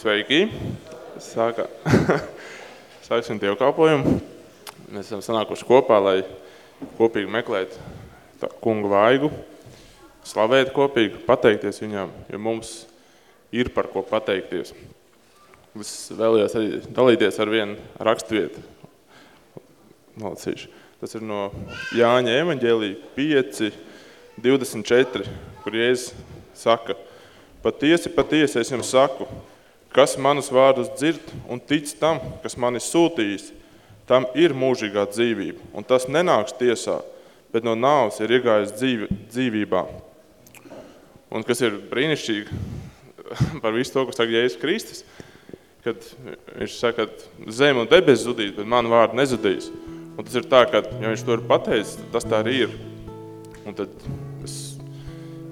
Sveiki! Sākā. Sāksim dievkalpojumu. Mēs esam sanākuši kopā, lai kopīgi meklētu kungu vaigu, slavēt kopīgi, pateikties viņām, jo mums ir par ko pateikties. Es vēlējos arī dalīties ar vienu rakstvietu. Malcīšu. Tas ir no Jāņa evaņģēlī 5, 24, kur Jēzus saka, patiesi, patiesi es jums saku, kas manus vārdus dzird un tic tam, kas mani sūtījis, tam ir mūžīgā dzīvība, un tas nenāks tiesā, bet no nāvas ir iegājis dzīvi, dzīvībā. Un kas ir brīnišķīgi par visu to, ko saka Jēzus Kristus, kad viņš saka, ka zeme un debes zudīs, bet man vārdu nezudīs. Un tas ir tā, ka, ja viņš to ir pateicis, tas tā arī ir. Un tad es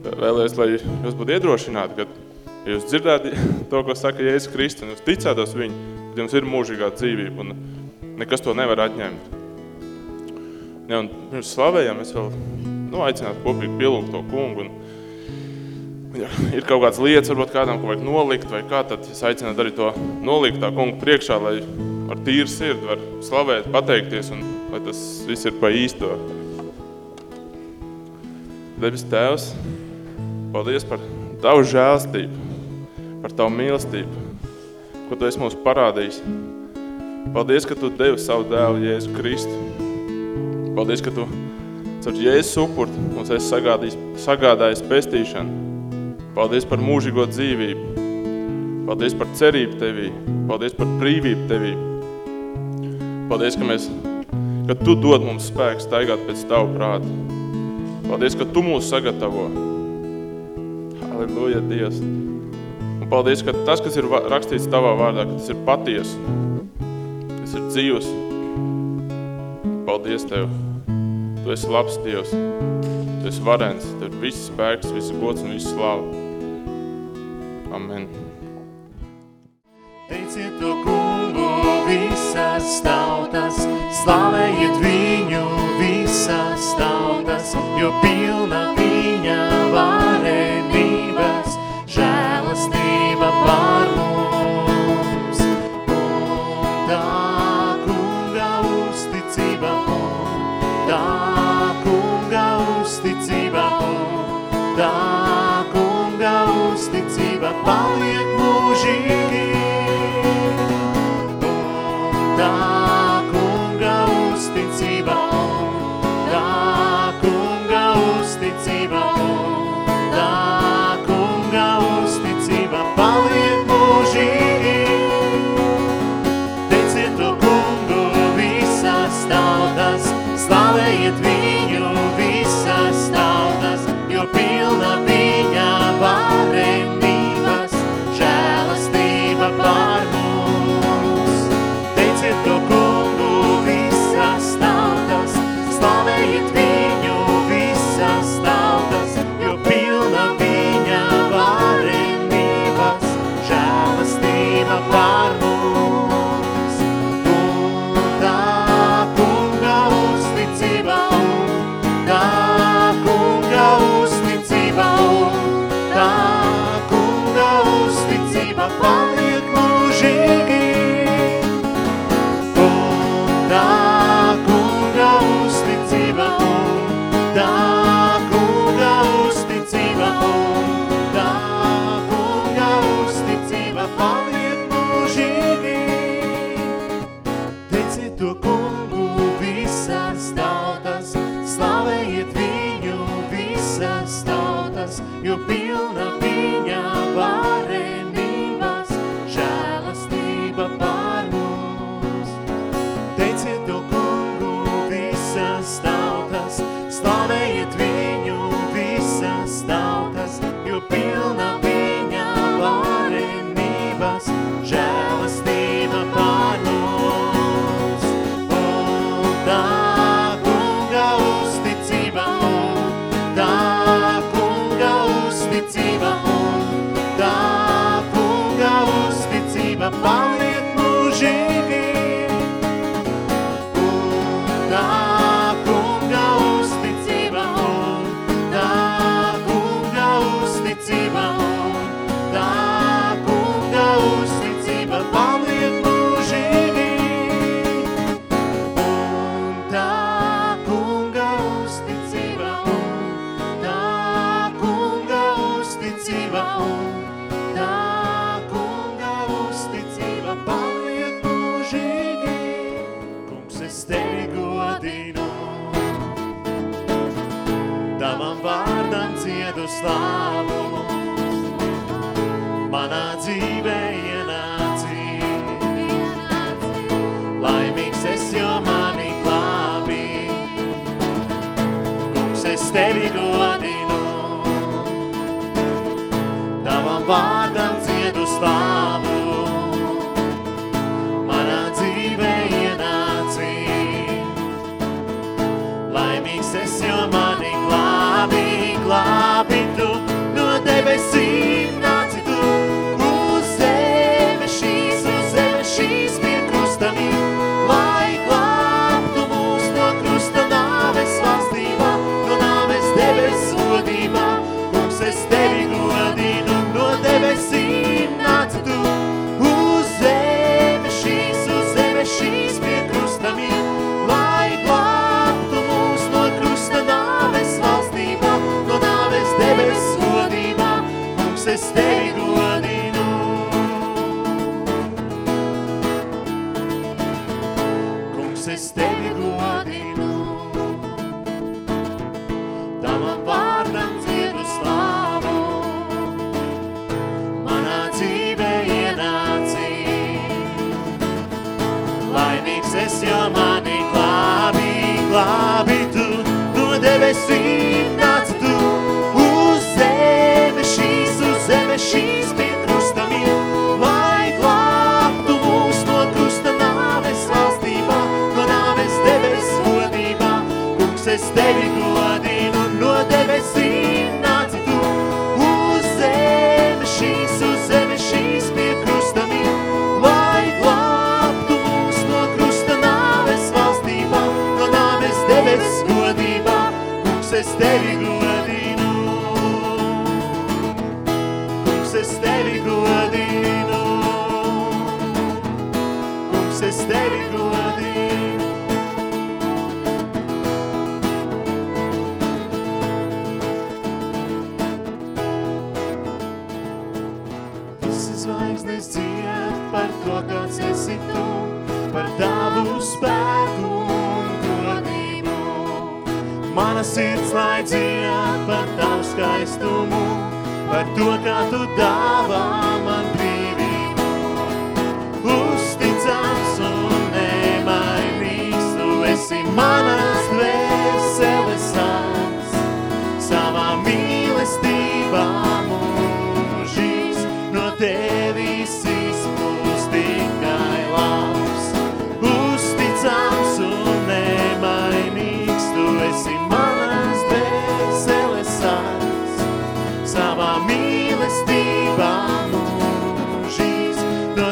vēlējos, lai jūs būtu iedrošināti, ka ja jūs dzirdētu to, ko saka Jēzus Kristus, un jūs ticētos viņu, tad jums ir mūžīgā dzīvība, un nekas to nevar atņemt. Ja, un pirms slavējām, es vēl nu, aicinātu kopīgi pielūgt to kungu, un ja ir kaut kādas lietas, varbūt kādam, ko vajag nolikt, vai kā, tad es aicinātu arī to nolikt tā kungu priekšā, lai ar tīru sirdi var slavēt, pateikties, un lai tas viss ir pa īsto. Debes Tēvs, paldies par Tavu žēlstību, par Tavu mīlestību, ko Tu esi mums parādījis. Paldies, ka Tu devi savu dēlu Jēzu Kristu. Paldies, ka Tu caur Jēzus upurt mums esi sagādājis, sagādājis pestīšanu. Paldies par mūžīgo dzīvību. Paldies par cerību Tevī. Paldies par brīvību Tevī. Paldies, ka, mēs, ka Tu dod mums spēku staigāt pēc Tavu prātu. Paldies, ka Tu mūs sagatavo. Halleluja, Dievs. Un paldies, ka tas, kas ir rakstīts Tavā vārdā, ka tas ir paties, tas ir dzīvs. Paldies Tev. Tu esi labs Dievs. Tu esi varens. Tev ir viss spēks, viss gods un viss slava. Amen. Teiciet to kungu visas tautas, slavējiet viņu visas tautas, jo pilna tautas, jo stars.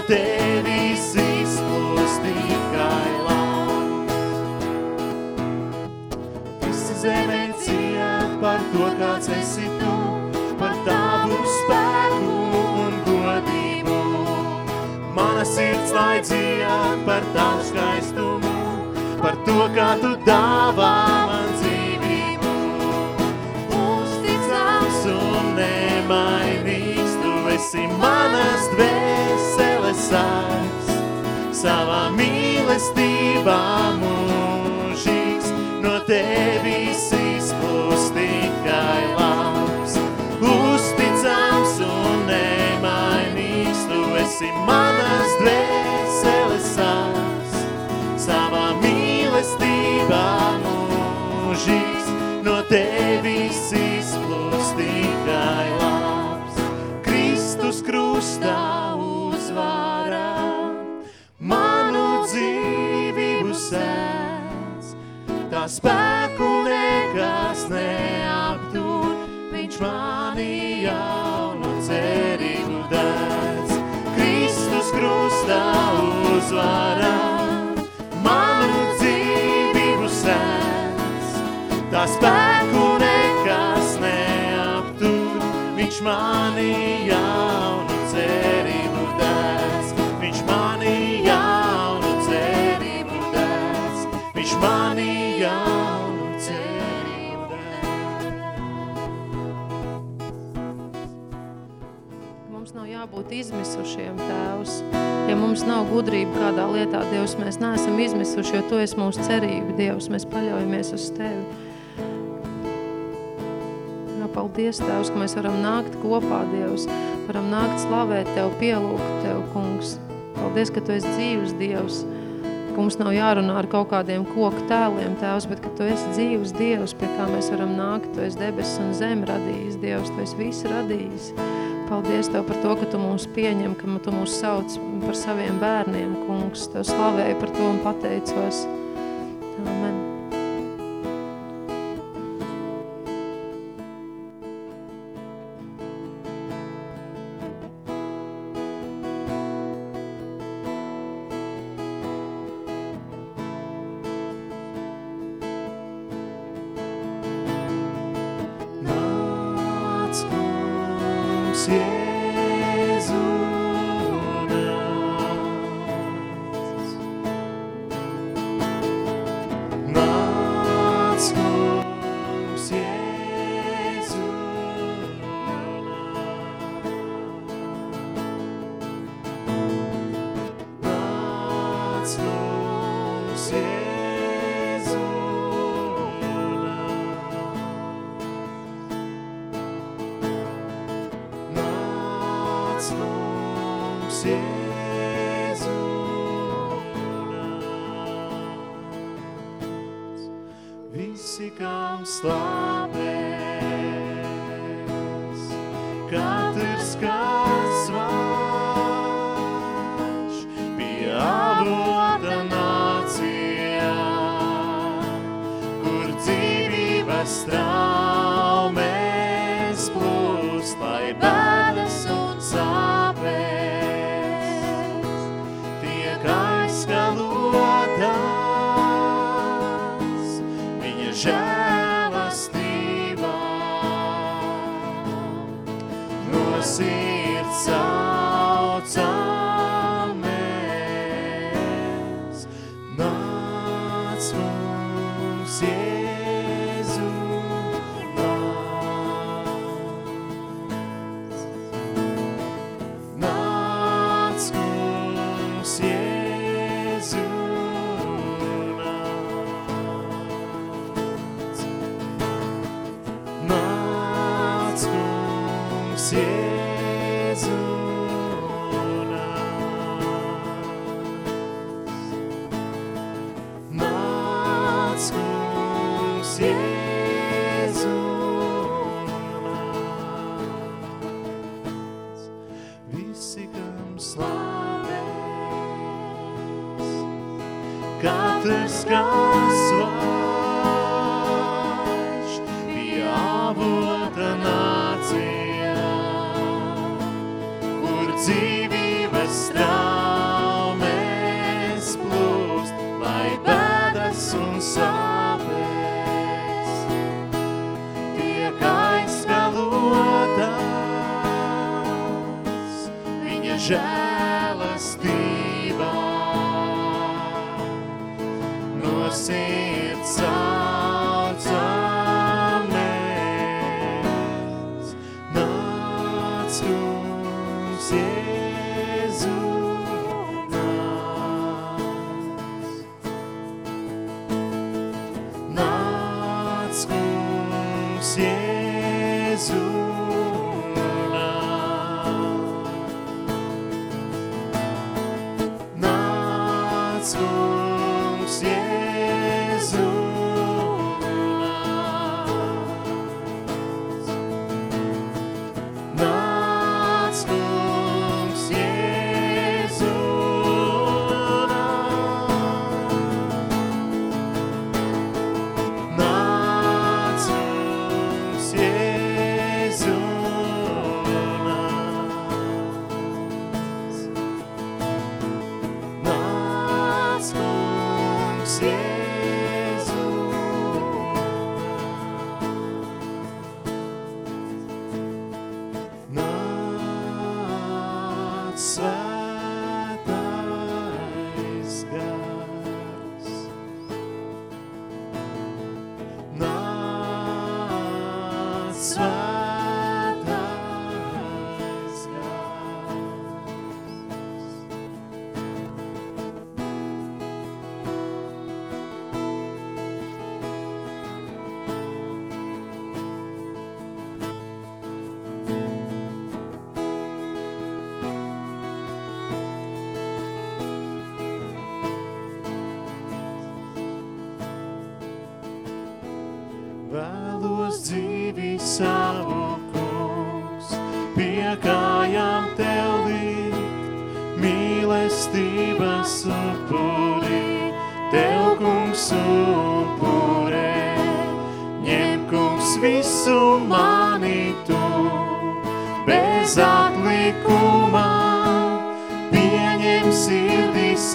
tevis izplūst tikai labi. Visi zemē ciet par to, kāds esi tu, par tavu spēku un godību. Mana sirds lai ciet par tavu skaistumu, par to, kā tu dāvā man dzīvību. Uzticams un nemainīgs, tu esi manas dvēles sāks savā mīlestībā mūžīgs no tevis izplūst tikai labs uzticams un nemainīgs. Tu esi manas dvēseles sāks savā mīlestībā mūžīgs no tevis izplūst tikai labs. Kristus krustā spēku nekas neaptur, viņš mani jaunu cerību dēs. Kristus krustā uzvarā, manu dzīvību sēs. Tā spēku nekas neaptur, viņš mani jaunu būt izmisušiem, Tēvs. Ja mums nav gudrība kādā lietā, Dievs, mēs neesam izmisuši, jo Tu esi mūsu cerība, Dievs, mēs paļaujamies uz Tevi. Jā, paldies, Tēvs, ka mēs varam nākt kopā, Dievs, varam nākt slavēt Tev, pielūgt Tev, kungs. Paldies, ka Tu esi dzīves, Dievs, ka mums nav jārunā ar kaut kādiem koku tēliem, Tēvs, bet ka Tu esi dzīves, Dievs, pie kā mēs varam nākt, Tu esi debesis un zem radījis, Dievs, Tu esi viss radījis. Dievs. Paldies Tev par to, ka Tu mūs pieņem, ka Tu mūs sauc par saviem bērniem, kungs. Tev slavēju par to un pateicos. Mums, katrs,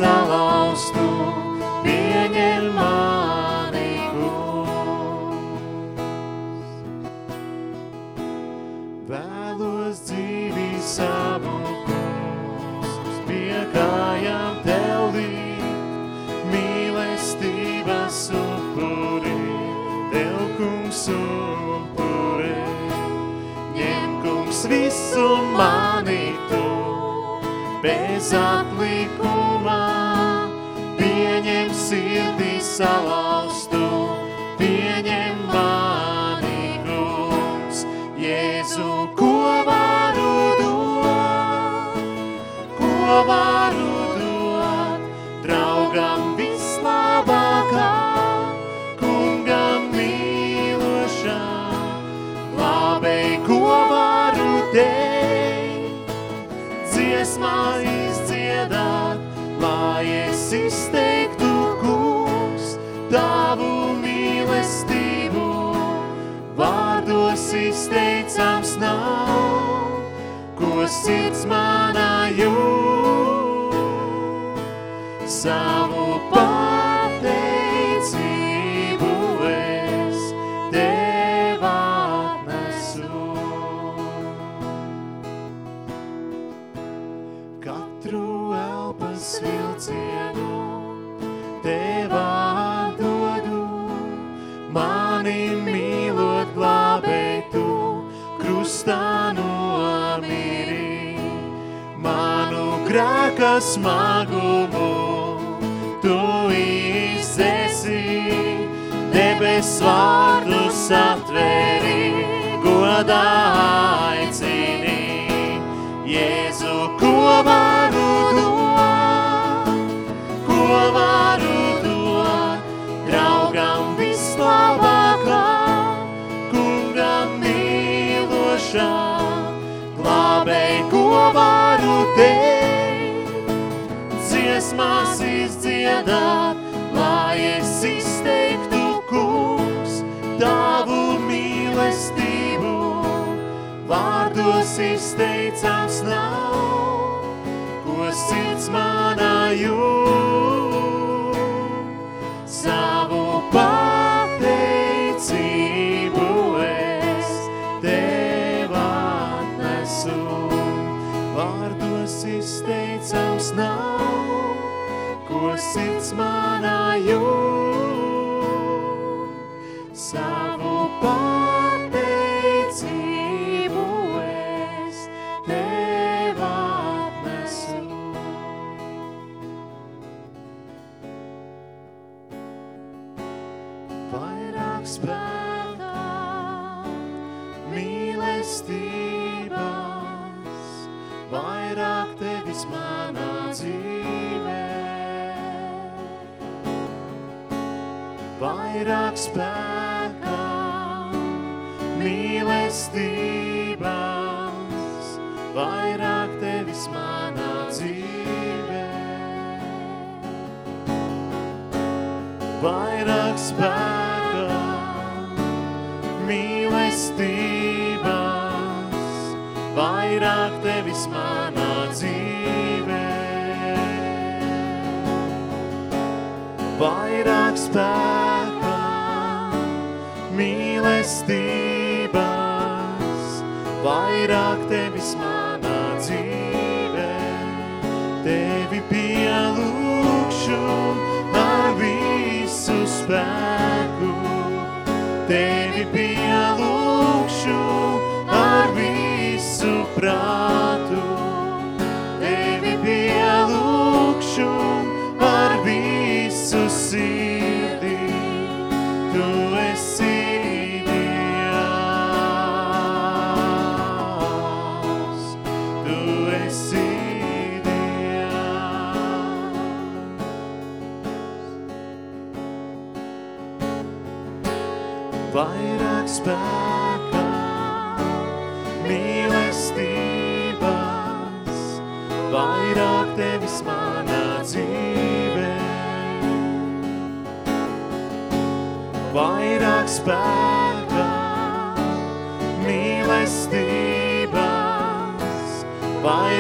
sirdī salauztu,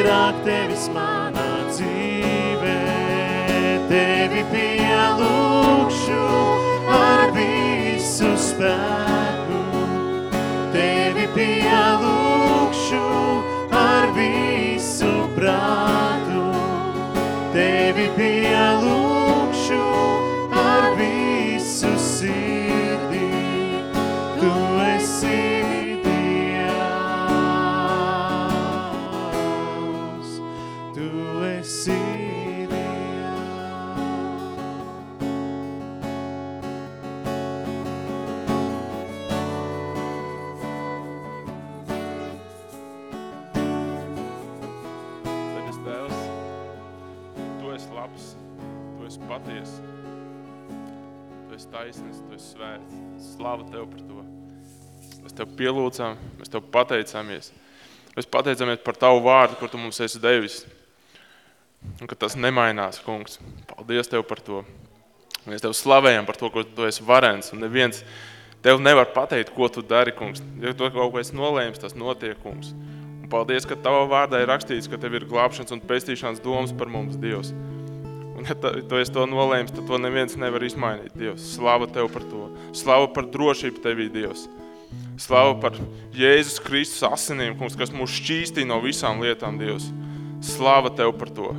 vairāk tevis manā dzīvē. Tevi pielūkšu ar visu spēku, Slava Tev par to. Mēs Tev pielūdzām, mēs Tev pateicāmies. Mēs pateicamies par Tavu vārdu, kur Tu mums esi devis. Un ka tas nemainās, kungs. Paldies Tev par to. Mēs Tev slavējam par to, ko Tu esi varens. Un neviens Tev nevar pateikt, ko Tu dari, kungs. Ja Tu kaut ko esi nolēmis, tas notiek, kungs. Un paldies, ka Tavā vārdā ir rakstīts, ka Tev ir glābšanas un pestīšanas domas par mums, Dievs. Un ja Tu esi to nolēmis, tad to neviens nevar izmainīt, Dievs. Slava Tev par to. Slava par drošību Tevī, Dievs. Slava par Jēzus Kristus asinīm, kungs, kas mūs šķīstīja no visām lietām, Dievs. Slava Tev par to.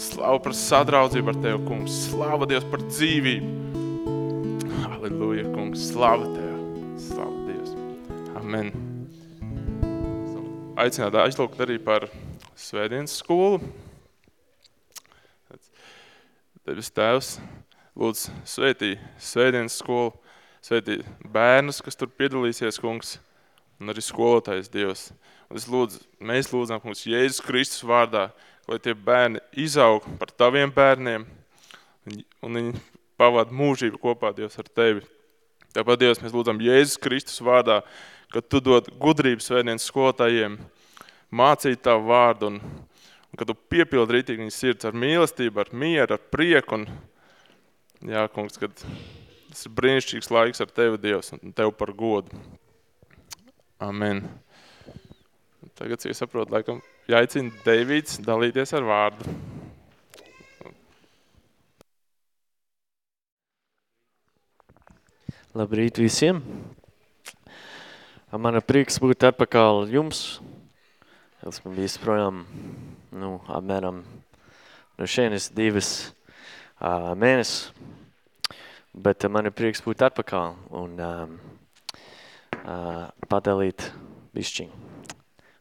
Slava par sadraudzību ar Tevi, kungs. Slava Dievs par dzīvību. Halleluja, kungs. Slava Tev. Slava Dievs. Amen. Aicināt aizlūgt arī par svētdienas skolu. Tevis tēvs, lūdzu, svētī svētdienas skolu, svētī bērnus, kas tur piedalīsies, kungs, un arī skolotājs Dievs. Un es lūdzu, mēs lūdzam, kungs, Jēzus Kristus vārdā, lai tie bērni izaug par taviem bērniem, un- viņi pavada mūžību kopā, Dievs, ar tevi. Tāpat, Dievs, mēs lūdzam Jēzus Kristus vārdā, ka Tu dod gudrību svētdienas skolotājiem, mācīt Tavu vārdu, un, un ka Tu piepildi rītīgi viņas sirds ar mīlestību, ar mieru, ar prieku, un, jā, kungs, kad tas ir brīnišķīgs laiks ar Tevi, Dievs, un Tev par godu. Amen. Tagad, cik es saprotu, laikam jāicina Deivīds dalīties ar vārdu. Labrīt visiem! Man ir prieks būt atpakaļ jums. Esmu bijis projām, nu, apmēram no šeit divas uh, mēnesis. Bet uh, man ir prieks būt atpakaļ un um, uh, padalīt bišķiņ.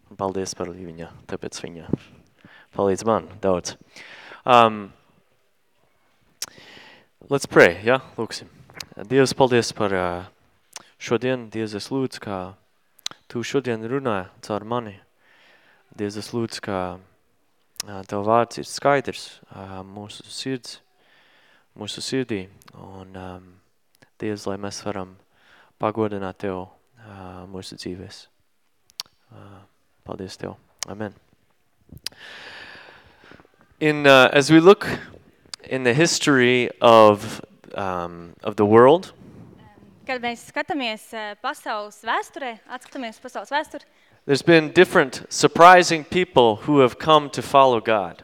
Un paldies par viņa, tāpēc viņa palīdz man daudz. Um, let's pray, ja? Lūksim. Dievs, paldies par uh, šodien. Dievs, es lūdzu, kā Tu šodien runāji caur mani. Dievs, es lūdzu, uh, Tev vārds ir skaidrs uh, mūsu sirds, mūsu sirdī. Un um, Dievs, lai mēs varam pagodināt Tev uh, mūsu dzīvēs. Uh, paldies Tev. Amen. In, uh, as we look in the history of, um, of the world, Kad mēs skatāmies eh, pasaules vēsturē, atskatāmies pasaules vēsturi, there's been different surprising people who have come to follow God.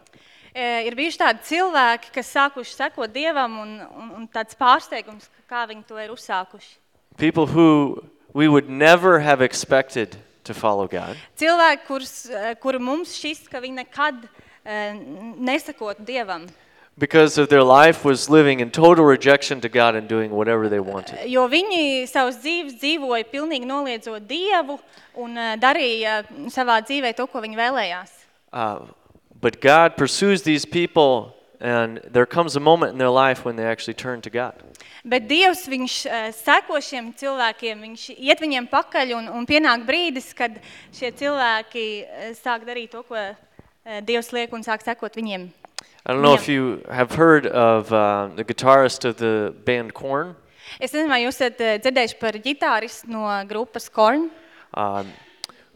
eh, ir bijuši tādi cilvēki, kas sākuši sekot Dievam un, un, un tāds pārsteigums, kā viņi to ir uzsākuši. People who we would never have expected to follow God. Cilvēki, kurus, eh, kuri mums šķist, ka viņi nekad eh, nesakotu Dievam, Because of their life was living in total rejection to God and doing whatever they wanted. jo viņi savus dzīves dzīvoja pilnīgi noliedzot Dievu un eh, darīja savā dzīvē to, ko viņi vēlējās. Uh, but God pursues these people, and there comes a moment in their life when they actually turn to God. Bet Dievs viņš eh, seko šiem cilvēkiem, viņš iet viņiem pakaļ un, un pienāk brīdis, kad šie cilvēki eh, sāk darīt to, ko eh, Dievs liek un sāk sekot viņiem. I don't know if you have heard of uh, the guitarist of the band Korn. Es nezinu, vai jūs esat eh, dzirdējuši par ģitāristu no grupas Korn, um,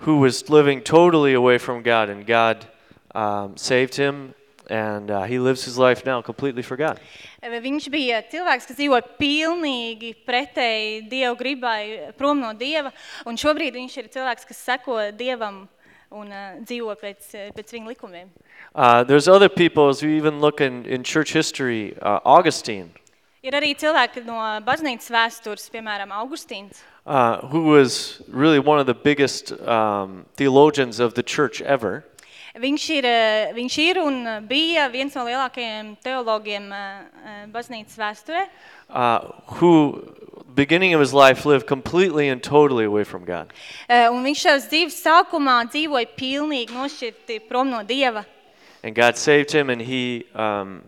who was living totally away from God, and God um, saved him, and uh, he lives his life now completely for God. Viņš bija cilvēks, kas dzīvoja pilnīgi pretēji Dievu gribai, prom no Dieva, un šobrīd viņš ir cilvēks, kas seko Dievam un uh, dzīvo pēc, pēc viņa likumiem. Uh, there's other people, as we even look in, in church history, uh, Augustine, Ir arī cilvēki no baznīcas vēstures, piemēram, Augustīns, uh, who was really one of the biggest um, theologians of the church ever. Viņš ir, eh, viņš ir un bija viens no lielākajiem teologiem eh, eh, baznīcas vēsturē, uh, who, beginning of his life, lived completely and totally away from God. Eh, un viņš savas dzīves sākumā dzīvoja pilnīgi nošķirti prom no Dieva. And God saved him, and he, um,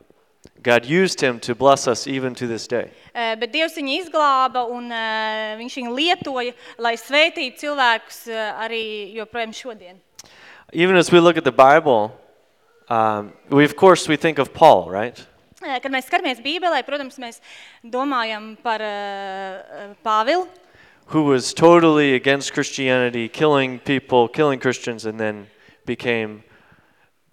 God used him to bless us even to this day. Eh, Bet Dievs viņu izglāba un eh, viņš viņu lietoja, lai svētītu cilvēkus eh, arī joprojām šodien. Even as we look at the Bible, um, we of course we think of Paul, right? Eh, Kad mēs skatāmies Bībelē, protams, mēs domājam par uh, Pāvilu, Who was totally against Christianity, killing people, killing Christians, and then became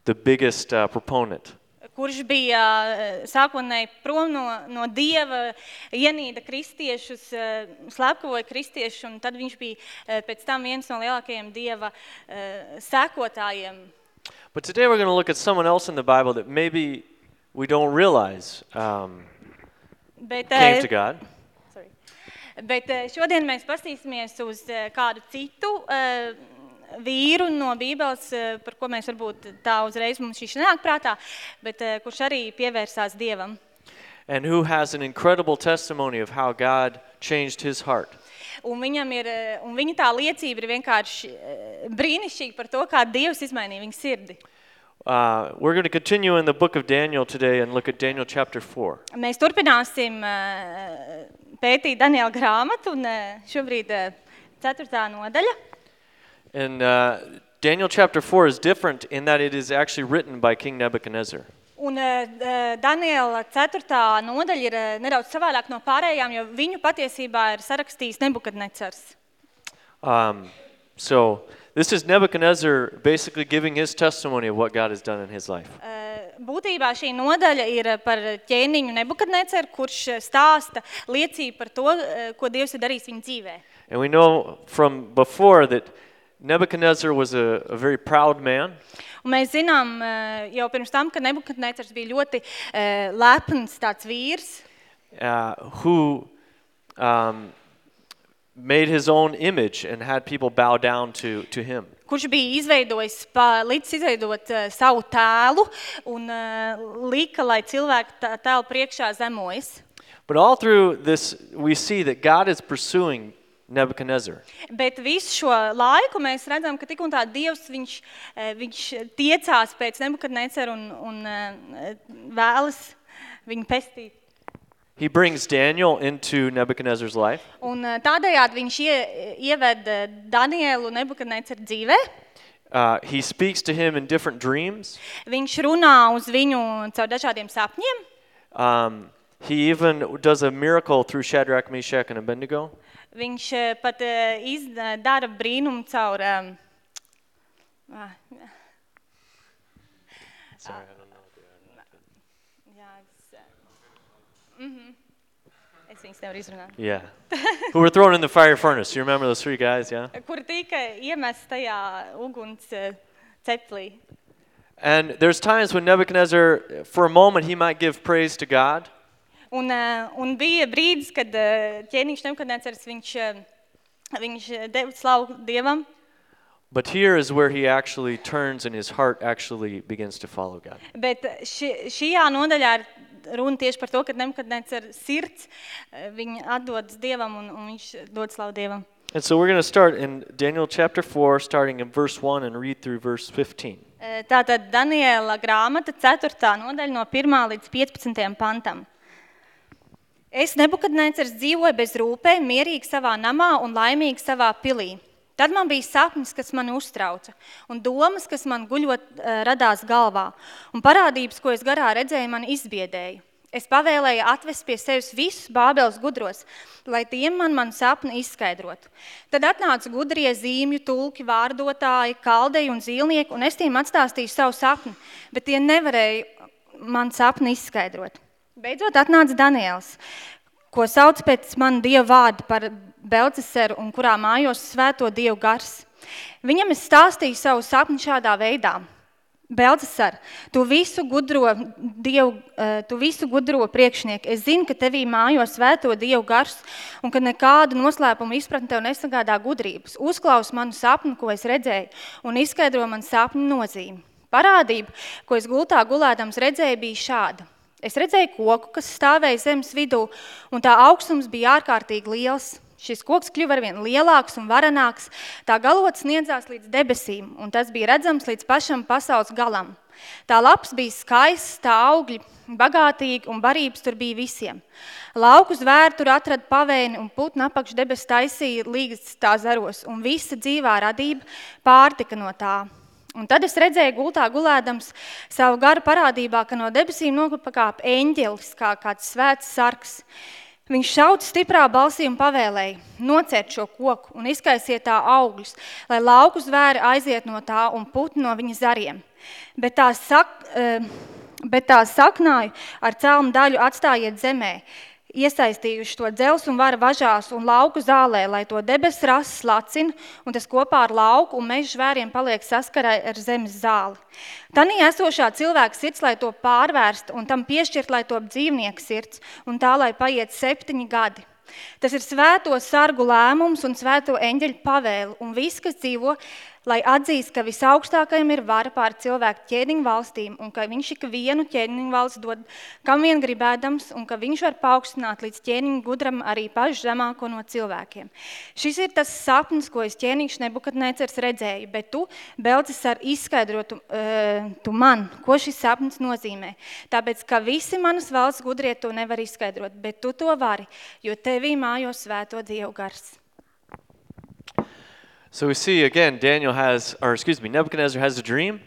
the biggest uh, proponent. Kurš bija eh, sākotnēji prom no, no Dieva, ienīda kristiešus, eh, slepkavoja kristiešus, un tad viņš bija eh, pēc tam viens no lielākajiem Dieva sekotājiem. But today we're going to look at someone else in the Bible that maybe we don't realize um, Bet, came to God. Sorry. Bet šodien mēs pastīsimies uz kādu citu eh, vīru no Bībeles, eh, par ko mēs varbūt tā uzreiz mums šis nenāk prātā, bet eh, kurš arī pievērsās Dievam. and who has an incredible testimony of how God changed his heart. Un, viņam ir, eh, un viņa tā liecība ir vienkārši brīnišķīga par to, kā Dievs izmainīja viņa sirdi. Uh, we're going to continue in the book of Daniel today and look at Daniel chapter 4. Mēs turpināsim eh, pētīt Daniela grāmatu, un eh, šobrīd eh, ceturtā nodaļa. And uh, Daniel chapter 4 is different in that it is actually written by King Nebuchadnezzar. Un eh, Daniela ceturtā nodaļa ir eh, nedaudz savādāk no pārējām, jo viņu patiesībā ir sarakstījis Nebukadnecars. Um, so this is Nebuchadnezzar basically giving his testimony of what God has done in his life. Eh, Būtībā šī nodaļa ir par ķēniņu Nebukadneceru, kurš stāsta liecību par to, eh, ko Dievs ir darījis viņa dzīvē. And we know from before that Nebuchadnezzar was a, a very proud man. Un mēs zinām eh, jau pirms tam, ka Nebukadnecars bija ļoti eh, lepns tāds vīrs, uh, who um, made his own image and had people bow down to, to him. kurš bija izveidojis, pa, līdz izveidot uh, savu tēlu un uh, lika, lai cilvēki tēlu priekšā zemojas. But all through this, we see that God is pursuing Nebuchadnezzar. Bet visu šo laiku mēs redzam, ka tik un tā Dievs viņš, eh, viņš tiecās pēc Nebukadneceru un, un eh, vēlas viņu pestīt. He brings Daniel into Nebuchadnezzar's life. Un eh, tādējādi viņš ie, ieved eh, Danielu Nebukadneceru dzīvē. Uh, he speaks to him in different dreams. Viņš runā uz viņu caur dažādiem sapņiem. Um, he even does a miracle through Shadrach, Meshach, and Abednego. Viņš pat izdara brīnumu caur... Sorry, I don't know. jā, es, uh, mhm. es viņus nevaru izrunāt. Yeah. Who were thrown in the fire furnace. You remember those three guys, yeah? Kur tika iemest tajā uguns ceplī. And there's times when Nebuchadnezzar, for a moment, he might give praise to God. Un, eh, un bija brīdis, kad eh, ķēniņš Nebukadnecars, viņš, eh, viņš deva slavu Dievam, But here is where he actually turns and his heart actually begins to follow God. bet ši, šajā nodaļā ir runa tieši par to, ka Nebukadnecars sirds viņa atdodas Dievam un, un viņš dod slavu Dievam. And so we're going to start in Daniel chapter 4, starting in verse 1 and read through verse 15. Eh, Tātad Daniela grāmata 4. nodaļa no 1. līdz 15. pantam. Es Nebukadnecars dzīvoju bez rūpēm, mierīgi savā namā un laimīgi savā pilī. Tad man bija sapnis, kas mani uztrauca, un domas, kas man guļot eh, radās galvā, un parādības, ko es garā redzēju, mani izbiedēja. Es pavēlēju atvest pie sevis visus bābeles gudros, lai tiem man manu sapni izskaidrotu. Tad atnāca gudrie zīmju, tulki, vārdotāji, kaldeji un zīlnieki, un es tiem atstāstīju savu sapni, bet tie nevarēja man sapni izskaidrot. Beidzot atnāca Daniels, ko sauc pēc man Dieva vārda par Belceseru un kurā mājos svēto Dievu gars. Viņam es stāstīju savu sapni šādā veidā – Belcesar, tu visu gudro, dievu, eh, tu visu gudro priekšnieku. Es zinu, ka tevī mājo svēto Dievu gars un ka nekāda noslēpuma izpratne tev nesagādā gudrības. Uzklaus manu sapnu, ko es redzēju, un izskaidro man sapņu nozīmi. Parādība, ko es gultā gulēdams redzēju, bija šāda. Es redzēju koku, kas stāvēja zemes vidū, un tā augstums bija ārkārtīgi liels. Šis koks kļuva arvien lielāks un varenāks, tā galots sniedzās līdz debesīm, un tas bija redzams līdz pašam pasaules galam. Tā laps bija skaists, tā augļi bagātīgi un barības tur bija visiem. Lauku zvēri tur atrada pavēni un putna apakš debes taisīja līdz tā zaros, un visa dzīvā radība pārtika no tā. Un tad es redzēju gultā gulēdams savu garu parādībā, ka no debesīm nokāp eņģelis, kā kāds svēts sargs. Viņš šauca stiprā balsī un pavēlēja, nocērt šo koku un izkaisiet tā augļus, lai lauku zvēri aiziet no tā un putni no viņa zariem. Bet tā, sak, eh, bet tā saknāju ar celmu daļu atstājiet zemē, iesaistījuši to dzels un vara važās un lauku zālē, lai to debes rases lacina, un tas kopā ar lauku un mežu žvēriem paliek saskarē ar zemes zāli. Tanī esošā cilvēka sirds, lai to pārvērst un tam piešķirt, lai top dzīvnieka sirds, un tā, lai paiet septiņi gadi. Tas ir svēto sargu lēmums un svēto eņģeļu pavēlu, un viss, kas dzīvo lai atzīst, ka visaugstākajam ir vara pār cilvēku ķēniņu valstīm un ka viņš ik vienu ķēniņu valsts dod, kam vien gribēdams un ka viņš var paaugstināt līdz ķēniņu gudram arī pašu zemāko no cilvēkiem. Šis ir tas sapnis, ko es ķēniņš nebukadnēcers redzēju, bet tu, Belcis, ar izskaidrotu uh, tu man, ko šis sapnis nozīmē. Tāpēc, ka visi manas valsts gudrie to nevar izskaidrot, bet tu to vari, jo tevī mājo svēto Dievu gars. So we see again, Daniel has, or excuse me, Nebuchadnezzar has a dream.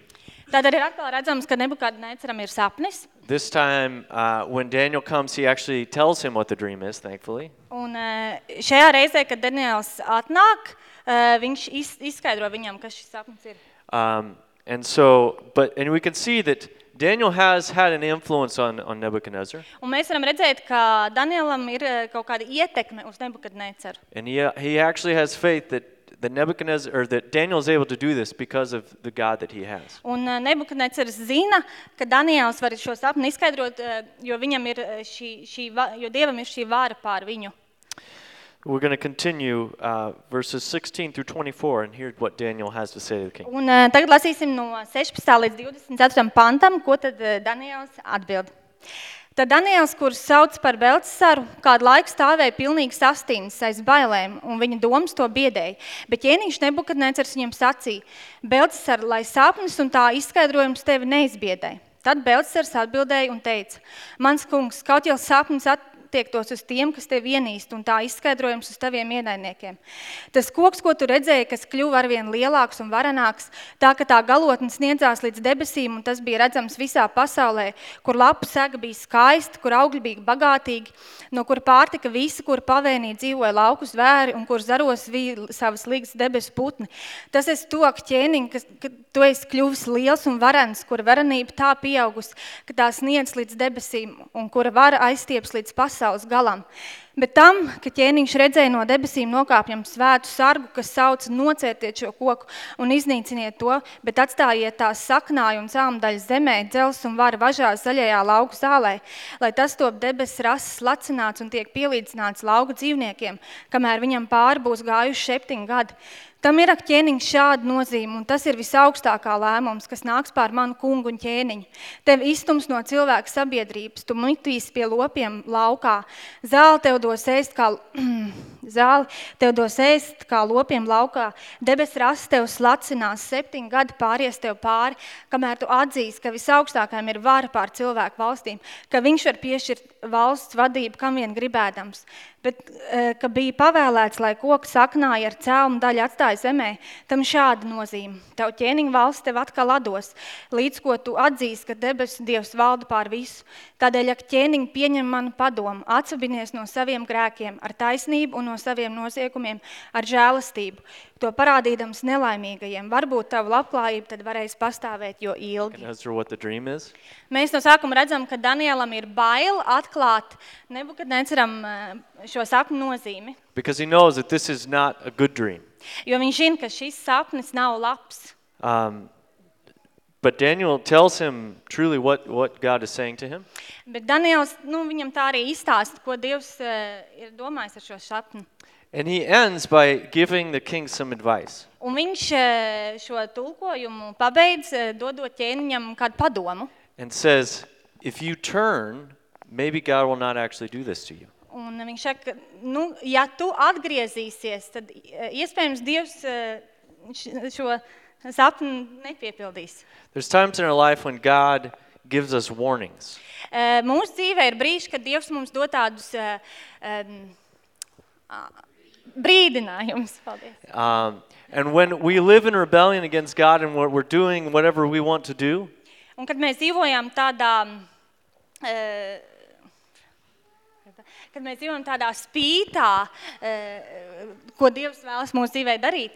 Tātad ir atkal redzams, ka Nebukadneceram ir sapnis. This time, uh, when Daniel comes, he actually tells him what the dream is, thankfully. Un uh, šajā reizē, kad Daniels atnāk, uh, viņš izskaidro viņam, kas šis sapnis ir. Um, and so, but, and we can see that Daniel has had an influence on, on Nebuchadnezzar. Un mēs varam redzēt, ka Danielam ir kaut kāda ietekme uz Nebukadneceru. And he, he actually has faith that that Nebuchadnezzar or that Daniel is able to do this because of the God that he has. Un uh, zina, ka Daniels var šo sapni izskaidrot, uh, jo viņam ir uh, šī, šī, jo Dievam ir šī vāra pār viņu. We're going to continue uh, verses 16 through 24 and hear what Daniel has to say to the king. Un uh, tagad lasīsim no 16. līdz 24. pantam, ko tad uh, Daniels atbild. Tad Daniels, kurš sauc par Belcesaru, kādu laiku stāvēja pilnīgi sastīnis aiz bailēm, un viņa domas to biedēja. Bet ķēniņš nebukadnēcars viņam sacīja, Belcesar, lai sapnis un tā izskaidrojums tevi neizbiedē. Tad Belcesars atbildēja un teica, mans kungs, kaut jau sapnis at attiektos uz tiem, kas tevi ienīst, un tā izskaidrojums uz taviem ienaidniekiem. Tas koks, ko tu redzēji, kas kļuva arvien lielāks un varenāks, tā, ka tā galotne sniedzās līdz debesīm, un tas bija redzams visā pasaulē, kur lapu sega bija skaista, kur augļi bija bagātīgi, no kur pārtika visi, kur pavēnī dzīvoja lauku zvēri, un kur zaros bija savas līgas debesu putni. Tas esi tok ķēniņ, ka, ka tu esi kļuvis liels un varens, kura varenība tā pieaugus, ka tā sniedz līdz debesīm, un kura vara aizstieps līdz pasaulē pasaules galam. Bet tam, ka ķēniņš redzēja no debesīm nokāpjam svētu sargu, kas sauc nocērtiet šo koku un iznīciniet to, bet atstājiet tās saknāju un cēlmdaļas zemē, dzels un vara važās zaļajā lauku zālē, lai tas top debesis rases lacināts un tiek pielīdzināts lauku dzīvniekiem, kamēr viņam pāri būs gājuši septiņi gadi. Tam ir ķēniņš šāda nozīme, un tas ir visaugstākā lēmums, kas nāks pār manu kungu un ķēniņu. Tev iztums no cilvēka sabiedrības, tu mitīs pie lopiem laukā. Zāle tev dos ēst kā, zāle tev dos ēst kā lopiem laukā. Debes rases tev slacinās, septiņi gadi pāries tev pāri, kamēr tu atzīsi, ka visaugstākajam ir vara pār cilvēku valstīm, ka viņš var piešķirt valsts vadību, kam vien gribēdams. Bet eh, ka bija pavēlēts, lai koks saknāja ar cēlumu daļu atstāja zemē, tam šāda nozīme. Tev ķēniņa valsts tev atkal atdos, līdz ko tu atzīsi, ka debesu Dievs valda pār visu. Tādēļ, ja ķēniņi pieņem manu padomu, atsabinies no saviem grēkiem ar taisnību un no saviem noziegumiem ar žēlastību, to parādīdams nelaimīgajiem. Varbūt tavu labklājību tad varēs pastāvēt jo ilgi. Mēs no sākuma redzam, ka Danielam ir bail atklāt Nebukadneceram eh, šo sapņu nozīmi, Because he knows that this is not a good dream. jo viņš zina, ka šis sapnis nav labs. Um, but Daniel tells him truly what, what God is saying to him. Bet Daniels, nu, viņam tā arī izstāsta, ko Dievs uh, ir domājis ar šo sapni. And he ends by giving the king some advice. Un viņš šo tulkojumu pabeidz, eh, dodot ķēniņam kādu padomu. and says, if you turn, maybe God will not actually do this to you. Un viņš saka, nu, ja tu atgriezīsies, tad eh, iespējams Dievs š- šo sapni nepiepildīs. There's times in our life when God gives us warnings. Eh, Mūsu dzīvē ir brīži, kad Dievs mums dod tādus brīdinājumus. Paldies. Um, and when we live in rebellion against God and we're, we're doing whatever we want to do, Un kad mēs dzīvojam tādā, eh, kad mēs dzīvojam tādā spītā, eh, ko Dievs vēlas mūsu dzīvē darīt,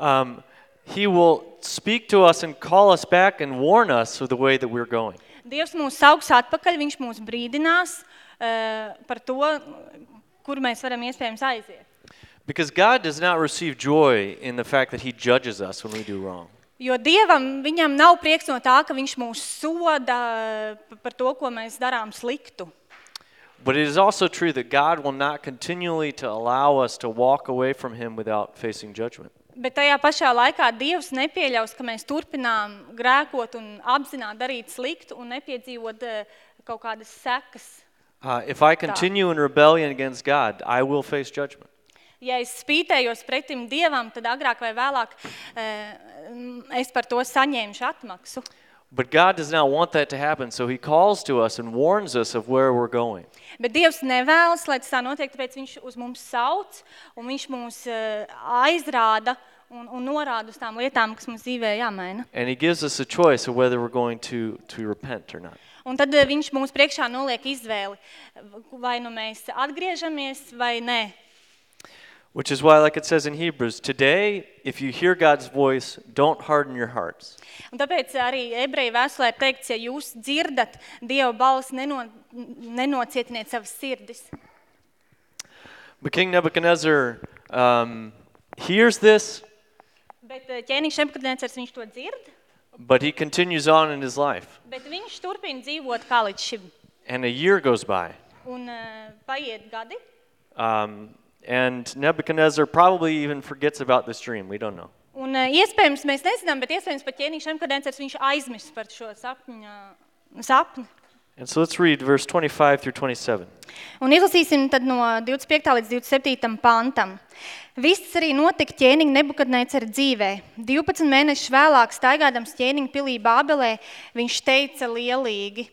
um, He will speak to us and call us back and warn us of the way that we're going. Dievs mūs sauks atpakaļ, viņš mūs brīdinās uh, par to, kur mēs varam iespējams aiziet. Because God does not receive joy in the fact that He judges us when we do wrong. Jo Dievam viņam nav prieks no tā, ka viņš mūs soda par to, ko mēs darām sliktu. But it is also true that God will not continually to allow us to walk away from Him without facing judgment. Bet tajā pašā laikā Dievs nepieļaus, ka mēs turpinām grēkot un apzināti darīt sliktu un nepiedzīvot eh, kaut kādas sekas. Uh, if I continue in rebellion against God, I will face judgment. Ja es spītējos pretim Dievam, tad agrāk vai vēlāk eh, es par to saņēmušu atmaksu. But God does not want that to happen, so He calls to us and warns us of where we're going. Bet Dievs nevēlas, lai tas tā notiek, tāpēc Viņš uz mums sauc un Viņš mūs eh, aizrāda un, un norāda uz tām lietām, kas mums dzīvē jāmaina. And He gives us a choice of whether we're going to, to repent or not. Un tad eh, Viņš mums priekšā noliek izvēli, vai nu mēs atgriežamies vai nē. Which is why, like it says in Hebrews, today, if you hear God's voice, don't harden your hearts. Un tāpēc arī ebreju vēstulē ir teikts, ja jūs dzirdat Dieva balsi, neno, nenocietiniet savas sirdis. But King Nebuchadnezzar um, hears this, Bet eh, ķēniņš Nebukadnecars, viņš to dzird, but he continues on in his life. bet viņš turpina dzīvot kā līdz šim. And a year goes by. Un uh, paiet gadi, Um, and Nebuchadnezzar probably even forgets about this dream. We don't know. Un uh, iespējams, mēs nezinām, bet iespējams pat ķēniņš Nebukadnecars, viņš aizmirst par šo sapņu, sapni. And so let's read verse 25 through 27. Un izlasīsim tad no 25. līdz 27. pantam. Viss arī notika ķēniņa Nebukadnecera dzīvē. 12 mēnešus vēlāk, staigādams ķēniņa pilī Bābelē, viņš teica lielīgi.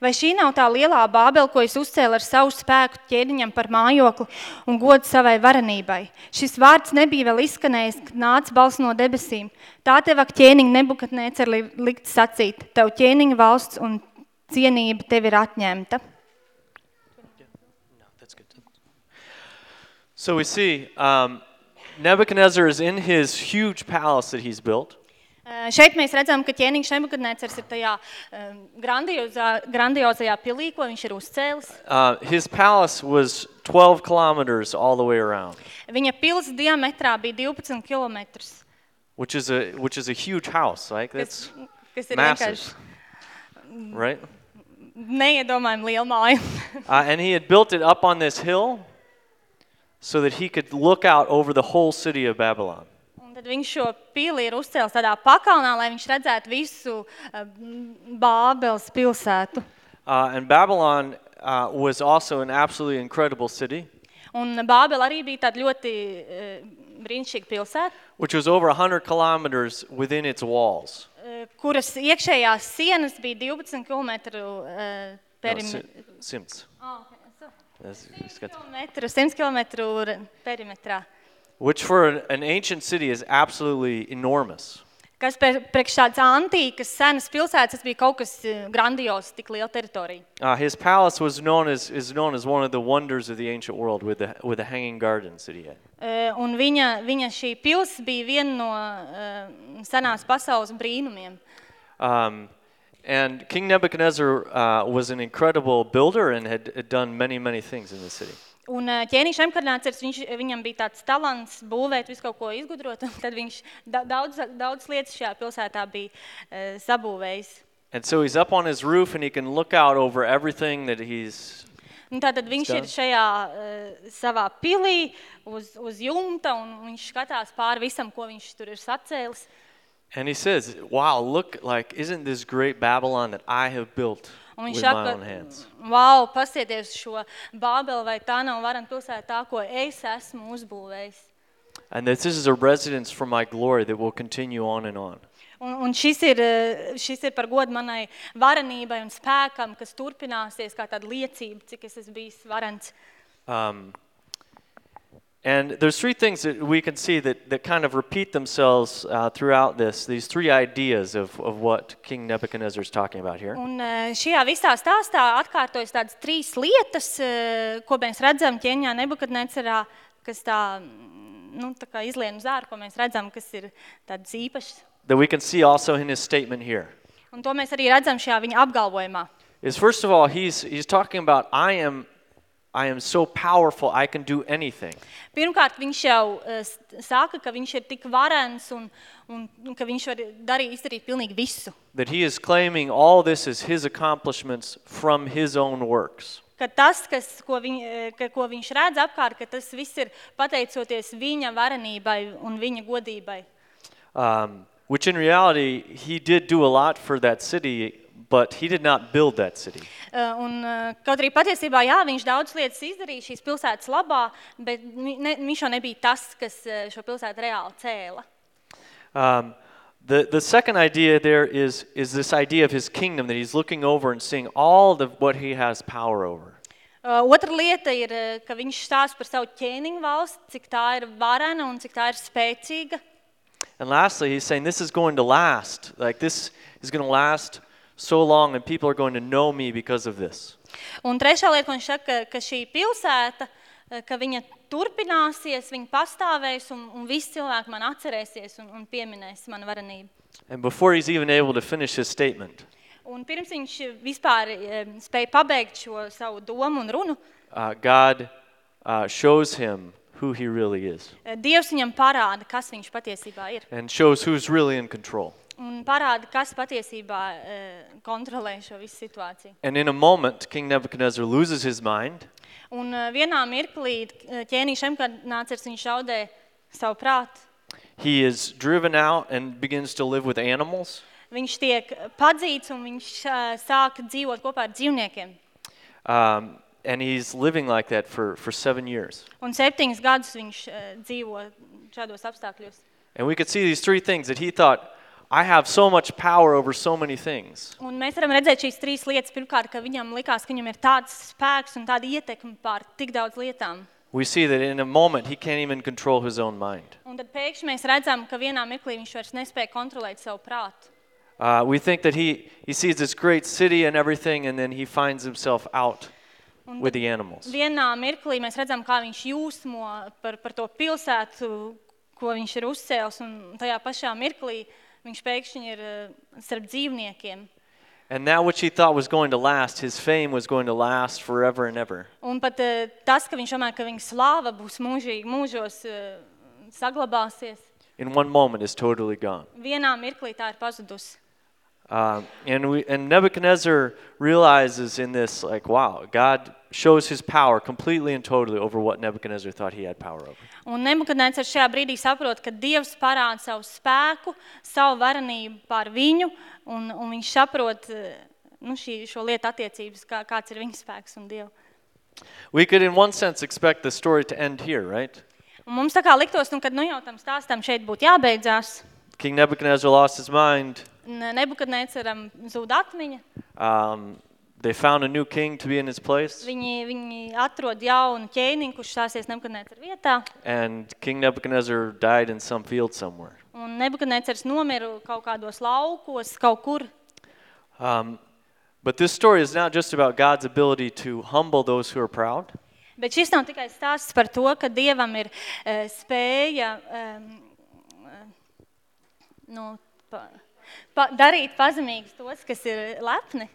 Vai šī nav tā lielā Bābele, ko es uzcēlu ar savu spēku ķēniņam par mājokli un godu savai varenībai? Šis vārds nebija vēl izskanējis, kad nāca balss no debesīm. Tā tev ak ķēniņa Nebukadnecera li- likt sacīt, tev ķēniņa valsts un cienība tev ir atņemta. So we see um, Nebuchadnezzar is in his huge palace that he's built. Šeit mēs redzam, ka ķēniņš Nebukadnecars ir tajā grandiozā, grandiozajā pilī, ko viņš ir uzcēlis. Uh, his palace was 12 kilometers all the way around, Viņa pils diametrā bija 12 km. which is a, which is a huge house. Like that's kas ir massive, right? neiedomājami liela māja. Uh, and he had built it up on this hill so that he could look out over the whole city of Babylon. Tad viņš šo pili ir uzcēlis tādā pakalnā, lai viņš redzētu visu uh, Bābeles pilsētu. Uh, and Babylon uh, was also an absolutely incredible city, Un Bābele arī bija tāda ļoti uh, brīnišķīga pilsēta, which was over 100 kilometers within its walls. uh, kuras iekšējās sienas bija 12 km uh, No, perimetrs. si- simts. Oh, okay. so- Tas skat- Kilometru, 100 km perimetrā. Which for an, an ancient city is absolutely enormous. Kas priekš tādas antīkas, senas pilsētas, tas bija kaut kas eh, grandios, tik liela teritorija. Uh, his palace was known as, is known as one of the wonders of the ancient world with the, with the hanging gardens that he had. Eh, Un viņa, viņa šī pils bija viena no uh, senās pasaules brīnumiem. Um, and King Nebuchadnezzar uh, was an incredible builder and had, had done many, many things in the city. Un eh, ķēniņš Emkarnācers, viņš, viņam bija tāds talants būvēt, visu kaut ko izgudrot, un tad viņš da- daudz, daudz lietas šajā pilsētā bija uh, sabūvējis. And so he's up on his roof and he can look out over everything that he's. Un tātad viņš done. ir šajā uh, savā pilī uz, uz jumta, un viņš skatās pāri visam, ko viņš tur ir sacēlis. And he says, Wow, look, like, isn't this great Babylon that I have built Un viņš with saka, my own hands? wow, pasieties šo Bābeli, vai tā nav varena pilsēta tā, ko es esmu uzbūvējis. And that this is a residence for my glory that will continue on and on. Un, un šis, ir, eh, šis ir par godu manai varenībai un spēkam, kas turpināsies kā tāda liecība, cik es esmu bijis varens. Um, and there's three things that we can see that, that kind of repeat themselves uh, throughout this, these three ideas of, of what King Nebuchadnezzar is talking about here. Un eh, šajā visā stāstā atkārtojas tādas trīs lietas, eh, ko mēs redzam Nebukadnecerā, kas tā, mm, nu, tā kā izlien uz ārā, ko mēs redzam, kas ir tāds īpašs. That we can see also in his statement here. Un to mēs arī redzam šajā viņa apgalvojumā. Is first of all, he's, he's talking about, I am, I am so powerful, I can do anything. Pirmkārt, viņš jau s- saka, ka viņš ir tik varens un, un, un ka viņš var darīt, izdarīt pilnīgi visu. That he is claiming all this as his accomplishments from his own works. Ka tas, kas, ko, viņ, eh, ka, ko viņš redz apkārt, ka tas viss ir pateicoties viņa varenībai un viņa godībai. Um, which in reality, he did do a lot for that city, but he did not build that city. Eh, Un, eh, kaut arī patiesībā, jā, viņš daudz lietas izdarīja šīs pilsētas labā, bet ne, viņš jau nebija tas, kas eh, šo pilsētu reāli cēla. Um, the, the second idea there is, is this idea of his kingdom, that he's looking over and seeing all the, what he has power over. Uh, Otra lieta ir, eh, ka viņš stāsta par savu ķēniņu valsti, cik tā ir varena un cik tā ir spēcīga. And lastly, he's saying this is going to last. Like this is going to last so long, and people are going to know me because of this. Un trešā lieta, ko viņš saka, ka, ka šī pilsēta, eh, ka viņa turpināsies, viņa pastāvēs un, un visi cilvēki man atcerēsies un, un pieminēs manu varenību. And before he's even able to finish his statement, Un pirms viņš vispār eh, spēja pabeigt šo savu domu un runu, uh, God uh, shows him who he really is eh, Dievs viņam parāda, kas viņš patiesībā ir. and shows who's really in control. Un parāda, kas patiesībā kontrolē šo visu situāciju. And in a moment, King Nebuchadnezzar loses his mind. Un vienā mirklī viņš zaudē savu prātu. He is driven out and begins to live with animals. Viņš tiek padzīts un viņš eh, sāk dzīvot kopā ar dzīvniekiem. Um, and he's living like that for, for seven years. Un septiņus gadus viņš eh, dzīvo šādos apstākļos. And we could see these three things that he thought, I have so much power over so many things. Un mēs varam redzēt šīs trīs lietas. Pirmkārt, ka viņam likās, ka viņam ir tāds spēks un tāda ietekme pār tik daudz lietām. We see that in a moment he can't even control his own mind. Un tad pēkšņi mēs redzam, ka vienā mirklī viņš vairs nespēja kontrolēt savu prātu. Uh, we think that he, he sees this great city and everything, and then he finds himself out Un with tad the animals. vienā mirklī mēs redzam, kā viņš jūsmo par, par to pilsētu, ko viņš ir uzcēlis. Un tajā pašā mirklī viņš pēkšņi ir eh, starp dzīvniekiem. And that which he thought was going to last, his fame was going to last forever and ever. Un pat eh, tas, ka viņš domā, ka viņa slāva būs mūžīgi, mūžos eh, saglabāsies, In one moment is totally gone. vienā mirklī tā ir pazudusi. Um, and, we, and Nebuchadnezzar realizes in this, like, wow, God shows his power completely and totally over what Nebuchadnezzar thought he had power over. Un Nebukadnēcars šajā brīdī saprot, ka Dievs parāda savu spēku, savu varenību pār viņu, un, un viņš saprot eh, nu, šī, šo lietu attiecības, kā, kāds ir viņa spēks un Dieva. We could, in one sense, expect the story to end here, right? Un mums tā kā liktos, nu, kad nu jau tam stāstam šeit būtu jābeidzās, King Nebuchadnezzar lost his mind. Nebukadnēcaram zūd atmiņa, Um, they found a new king to be in his place, Viņi, viņi atrod jaunu ķēniņu, kurš stāsies Nebukadnēcer vietā, and King Nebuchadnezzar died in some field somewhere. un Nebukadnēcers nomira kaut kādos laukos, kaut kur. Um, but this story is not just about God's ability to humble those who are proud, Bet šis nav tikai stāsts par to, ka Dievam ir uh, spēja um, nu, pa, pa, darīt pazemīgus tos, kas ir lepni.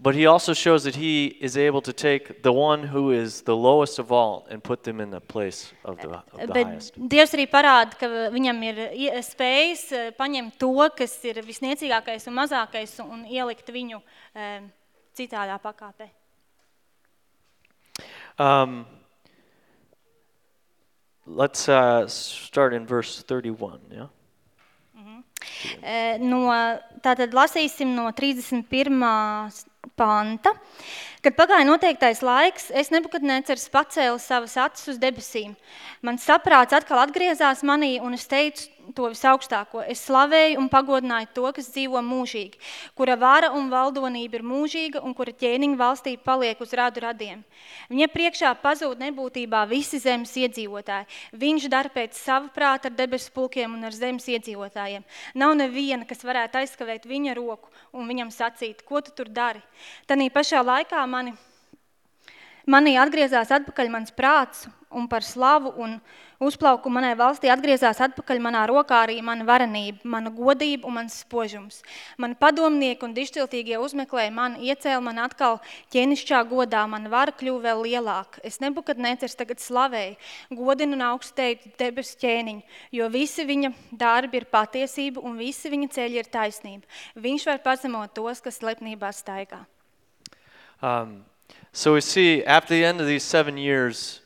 But he also shows that he is able to take the one who is the lowest of all and put them in the place of the, of the Bet highest. Dievs arī parāda, ka viņam ir ie- spējis eh, paņemt to, kas ir visniecīgākais un mazākais, un ielikt viņu um, citādā pakāpē. Um, let's uh, start in verse 31. Yeah? Eh, No, tātad lasīsim no 31. ponta. Kad pagāja noteiktais laiks, es nebukadnēcers pacēlu savas acis uz debesīm. Mans saprāts atkal atgriezās manī, un es teicu to visaugstāko. Es slavēju un pagodināju to, kas dzīvo mūžīgi, kura vara un valdonība ir mūžīga un kura ķēniņa valstība paliek uz radu radiem. Viņa priekšā pazūd nebūtībā visi zemes iedzīvotāji. Viņš dara pēc sava prāta ar debesu pulkiem un ar zemes iedzīvotājiem. Nav neviena, kas varētu aizskavēt viņa roku un viņam sacīt, ko tu tur dari. Tanī pašā laikā mani Manī atgriezās atpakaļ mans prāts, un par slavu un uzplauku manai valstī atgriezās atpakaļ manā rokā arī mana varenība, mana godība un mans spožums. Mani padomnieki un dišciltīgie uzmeklēja mani, iecēla man atkal ķēnišķā godā, mana vara kļuva vēl lielāka. Es nebukad necers tagad slavēju, godinu un augstēju debesu ķēniņu, jo visi viņa darbi ir patiesība un visi viņa ceļi ir taisnība. Viņš var pazemot tos, kas lepnībā staigā. Um, so we see after the end of these seven years,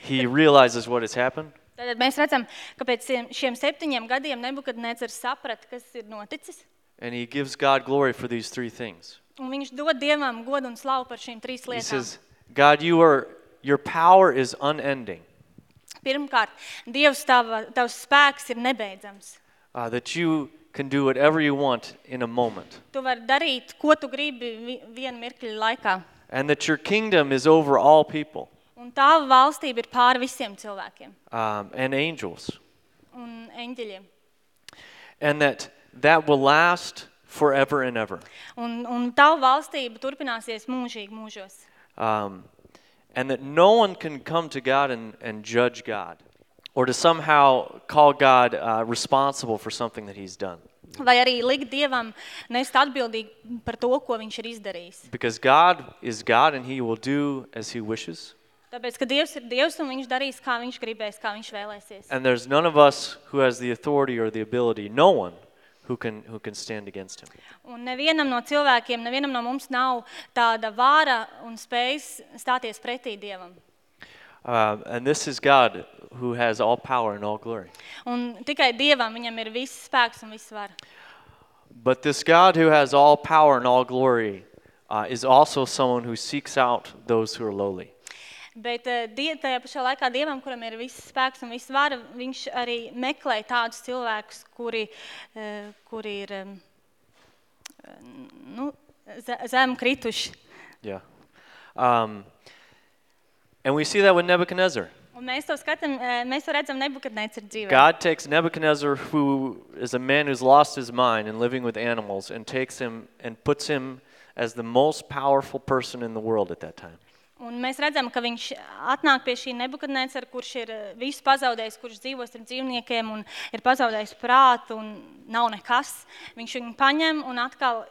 he realizes what has happened. Tātad mēs redzam, ka pēc šiem- septiņiem gadiem saprata, kas ir noticis. And he gives God glory for these three things. Un viņš dod Dievam godu un slavu par šīm trīs He says, God, you are, your power is unending, Pirmkārt, Dievs, tava, tavs spēks ir nebeidzams. uh, that you can do whatever you want in a moment, Tu vari darīt, ko tu gribi vi- vienu mirkļu laikā. and that your kingdom is over all people Un tava valstība ir pāri visiem cilvēkiem um, and angels, un eņģeļiem. and that that will last forever and ever. Un, un tava valstība turpināsies mūžīgi mūžos. um, and that no one can come to God and, and judge God or to somehow call God uh, responsible for something that he's done. Vai arī likt Dievam nest atbildīgi par to, ko viņš ir izdarījis. Because God is God and he will do as he wishes. Tāpēc, ka Dievs ir Dievs un viņš darīs, kā viņš gribēs, kā viņš vēlēsies. And there's none of us who has the authority or the ability, no one who can, who can stand against him. Un nevienam no cilvēkiem, nevienam no mums nav tāda vāra un spējas stāties pretī Dievam. Uh, and this is God who has all power and all glory. Un tikai Dievam viņam ir viss spēks un viss vara. But this God who has all power and all glory uh, is also someone who seeks out those who are lowly. Bet uh, die, tajā pašā laikā Dievam, kuram ir viss spēks un viss vara, viņš arī meklē tādus cilvēkus, kuri, uh, kuri ir um, nu, ze- zem krituši. Yeah. Um, and we see that with Nebuchadnezzar. Un mēs to skatām, uh, mēs to redzam Nebukadnēcer dzīvē. God takes Nebuchadnezzar, who is a man who's lost his mind and living with animals, and takes him and puts him as the most powerful person in the world at that time. Un mēs redzam, ka viņš atnāk pie šī nebukadnēcera, kurš ir eh, visu pazaudējis, kurš dzīvo ar dzīvniekiem un ir pazaudējis prātu un nav nekas. Viņš viņu paņem un atkal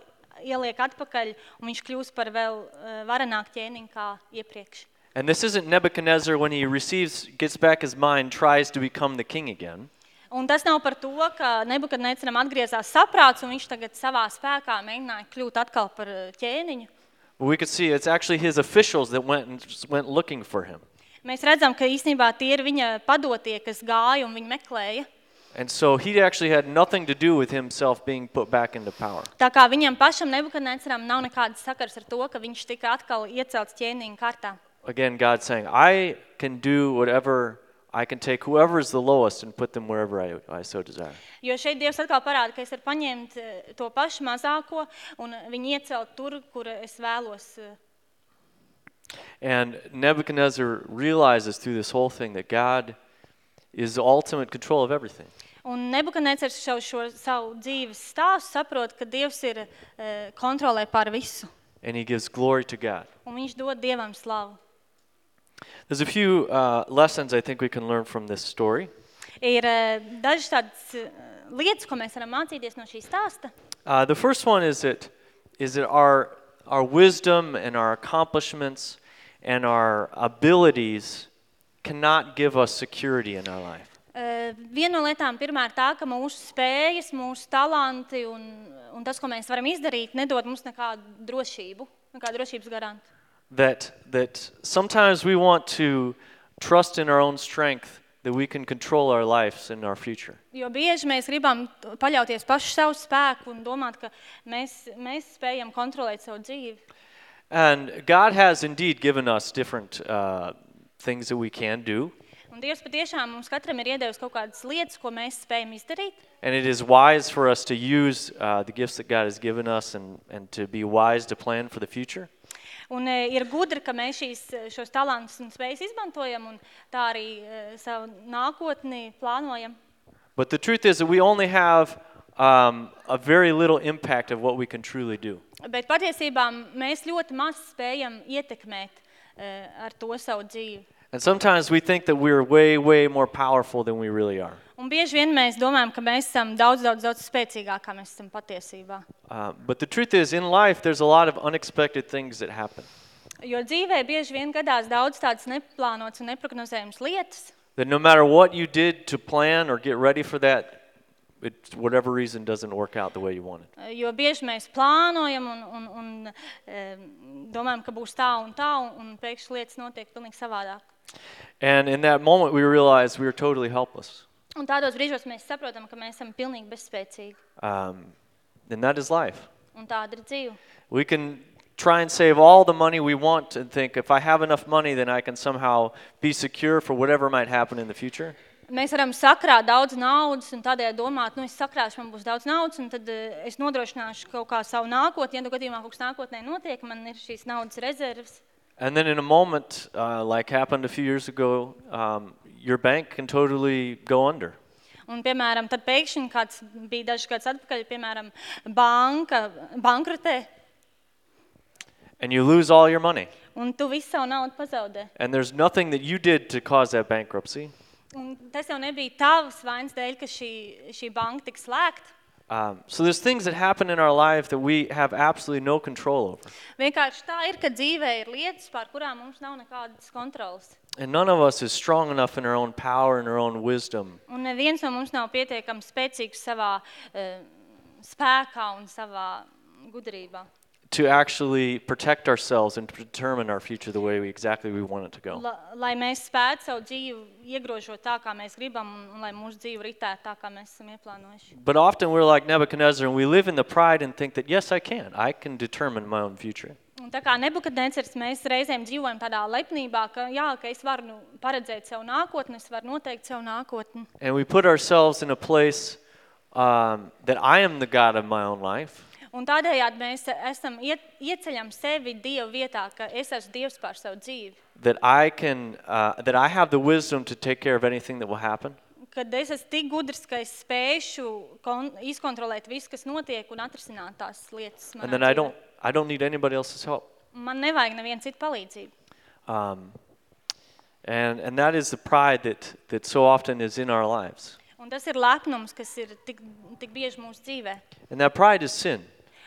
ieliek atpakaļ, un viņš kļūst par vēl eh, varenāku ķēniņu kā iepriekš. And this isn't Nebuchadnezzar when he receives, gets back his mind, tries to become the king again. Un tas nav par to, ka nebukadnēceram atgriezās saprāts, un viņš tagad savā spēkā mēģināja kļūt atkal par eh, ķēniņu. But we could see it's actually his officials that went and just went looking for him. Mēs redzam, ka īstenībā tie ir viņa padotie, kas gāja un viņu meklēja. And so he actually had nothing to do with himself being put back into power. Tā kā viņam pašam nebukadnēceram nav nekādas sakars ar to, ka viņš tika atkal iecelts ķēniņa kārtā. Again, God saying, I can do whatever, I can take whoever is the lowest and put them wherever I, I so desire. Jo šeit Dievs atkal parāda, ka es varu paņemt eh, to pašu mazāko un viņu iecelt tur, kur es vēlos eh, And Nebuchadnezzar realizes through this whole thing that God is the ultimate control of everything. Un Nebukadnecars šo, šo savu dzīves stāstu saprot, ka Dievs ir uh, kontrolē pār visu. And he gives glory to God. Un viņš dod Dievam slavu. There's a few uh, lessons I think we can learn from this story. Ir uh, dažas tādas lietas, ko mēs varam mācīties no stāsta. Uh, the first one is that, is that our, our wisdom and our accomplishments and our abilities cannot give us security in our life. Uh, viena no lietām pirmā ir tā, ka mūsu spējas, mūsu talanti un, un tas, ko mēs varam izdarīt, nedod mums nekādu drošību, nekādu drošības garantu. That, that sometimes we want to trust in our own strength that we can control our lives and our future. Jo bieži mēs gribam paļauties pašu savu spēku un domāt, ka mēs, mēs spējam kontrolēt savu dzīvi. And God has indeed given us different uh, things that we can do. Un Dievs patiešām mums katram ir iedevis kaut kādas lietas, ko mēs spējam izdarīt. And it is wise for us to use uh, the gifts that God has given us and, and to be wise to plan for the future. Un e, ir gudri, ka mēs šīs, eh, šos talantus un spējas izmantojam un tā arī e, savu nākotni plānojam. But the truth is that we only have um, a very little impact of what we can truly do. Bet patiesībā mēs ļoti maz spējam ietekmēt e, ar to savu dzīvi. And sometimes we think that we're way, way more powerful than we really are. Un bieži vien mēs domājam, ka mēs esam daudz, daudz, daudz kā mēs esam patiesībā. Uh, but the truth is, in life, there's a lot of unexpected things that happen. Jo dzīvē bieži vien gadās daudz tādas neplānotas un neprognozējumas lietas, That no matter what you did to plan or get ready for that, it, whatever reason doesn't work out the way you wanted. e, jo bieži mēs plānojam un, un, un e, domājam, ka būs tā un tā, un, un pēkšņi lietas notiek pilnīgi savādāk. And in that moment, we realized we were totally helpless. Un tādos brīžos mēs saprotam, ka mēs esam pilnīgi bezspēcīgi. Um, and that is life. Un tāda ir dzīve. We can try and save all the money we want and think if I have enough money, then I can somehow be secure for whatever might happen in the future. Mēs varam sakrāt daudz naudas un tādēļ domāt, nu es sakrāšu, man būs daudz naudas un tad eh, es nodrošināšu kaut kā savu nākotni. Ja gadījumā kaut kas nākotnē notiek, man ir šīs naudas rezerves. And then in a moment, uh, like happened a few years ago, um, your bank can totally go under. Un, piemēram, tad pēkšņi kāds bija dažs gads atpakaļ, piemēram, banka bankrotē And you lose all your money. un tu visu savu naudu pazaudē. And there's nothing that you did to cause that bankruptcy. Un tas jau nebija tavs vainas dēļ, ka šī, šī banka tika slēgta. Um, so there's things that happen in our life that we have absolutely no control over. Vienkārši tā ir, ka dzīvē ir lietas, pār kurām mums nav nekādas kontrolas. And none of us is strong enough in our own power and our own wisdom Un neviens no mums nav pietiekami spēcīgs savā uh, spēkā un savā gudrībā. To actually protect ourselves and determine our future the way we exactly we want it to go. La, lai mēs spētu savu dzīvi iegrožot tā, kā mēs gribam, un, un lai mūsu dzīve tā, kā mēs esam ieplānojuši. But often we're like Nebuchadnezzar and we live in the pride and think that yes, I can. I can determine my own future. Un tā kā nebukadnecers, mēs reizēm dzīvojam tādā lepnībā, ka, jā, ka es varu nu, paredzēt savu nākotni, es varu noteikt savu nākotni. And we put ourselves in a place um, that I am the God of my own life. Un tādējādi mēs esam ieceļam sevi Dievu vietā, ka es esmu Dievs pār savu dzīvi. That I can, uh, that I have the wisdom to take care of anything that will happen. Kad es esmu tik gudrs, ka es spēšu kon, izkontrolēt visu, kas notiek un atrisināt tās lietas. And manā then I don't, I don't need anybody else's help. Man nevajag palīdzību. Um, and, and that is the pride that, that so often is in our lives. Un tas ir lepnums, kas ir tik, tik bieži mūsu dzīvē. And that pride is sin.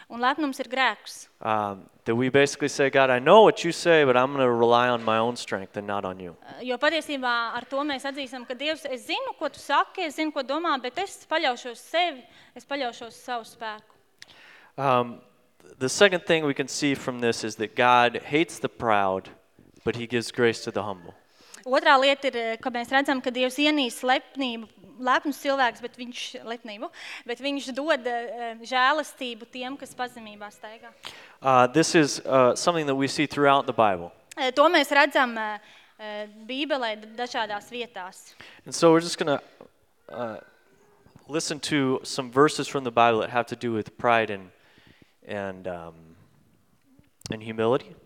Un lepnums ir grēks. Um, that we basically say, God, I know what you say, but I'm going to rely on my own strength and not on you. Jo patiesībā ar to mēs atzīstam, ka Dievs, es zinu, ko tu saki, es zinu, ko domā, bet es paļaušos sevi, es paļaušos savu spēku. Um, the second thing we can see from this is that God hates the proud, but he gives grace to the humble. Otrā lieta ir, ka mēs redzam, ka Dievs ienīst lepnību, lepnus cilvēks, bet viņš, lepnību, bet viņš dod eh, žēlastību tiem, kas pazemībā staigā. Uh, this is uh, something that we see throughout the Bible. Eh, To mēs redzam eh, eh, Bībelē dažādās vietās. And so we're just going to uh, listen to some verses from the Bible that have to do with pride and, and, um, and humility.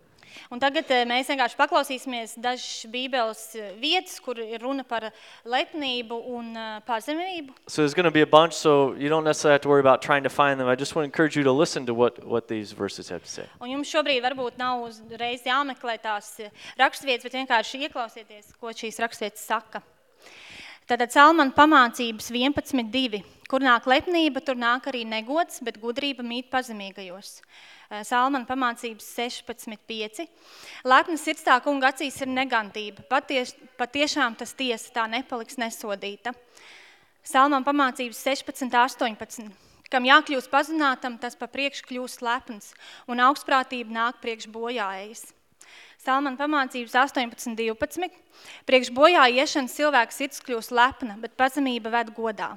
Un tagad eh, mēs vienkārši paklausīsimies dažas bībeles eh, vietas, kur ir runa par lepnību un eh, pazemību. So there's going to be a bunch, so you don't necessarily have to worry about trying to find them. I just want to encourage you to listen to what, what these verses have to say. Un jums šobrīd varbūt nav uzreiz jāmeklē tās rakstvietas, bet vienkārši ieklausieties, ko šīs rakstvietas saka. Tātad Salmana pamācības 11.2. Kur nāk lepnība, tur nāk arī negods, bet gudrība mīt pazemīgajos. Eh, Salmana pamācības 16.5. Lepna sirds tā kunga acīs ir negantība. Paties, patiešām tas tiesa tā nepaliks nesodīta. Salmana pamācības 16.18. Kam jākļūst pazinātam, tas pa priekš kļūst lepns, un augstprātība nāk priekš bojāējas. Salmana pamācības 18.12. Priekš bojā iešanas cilvēks sirds kļūst lepna, bet pazemība ved godā.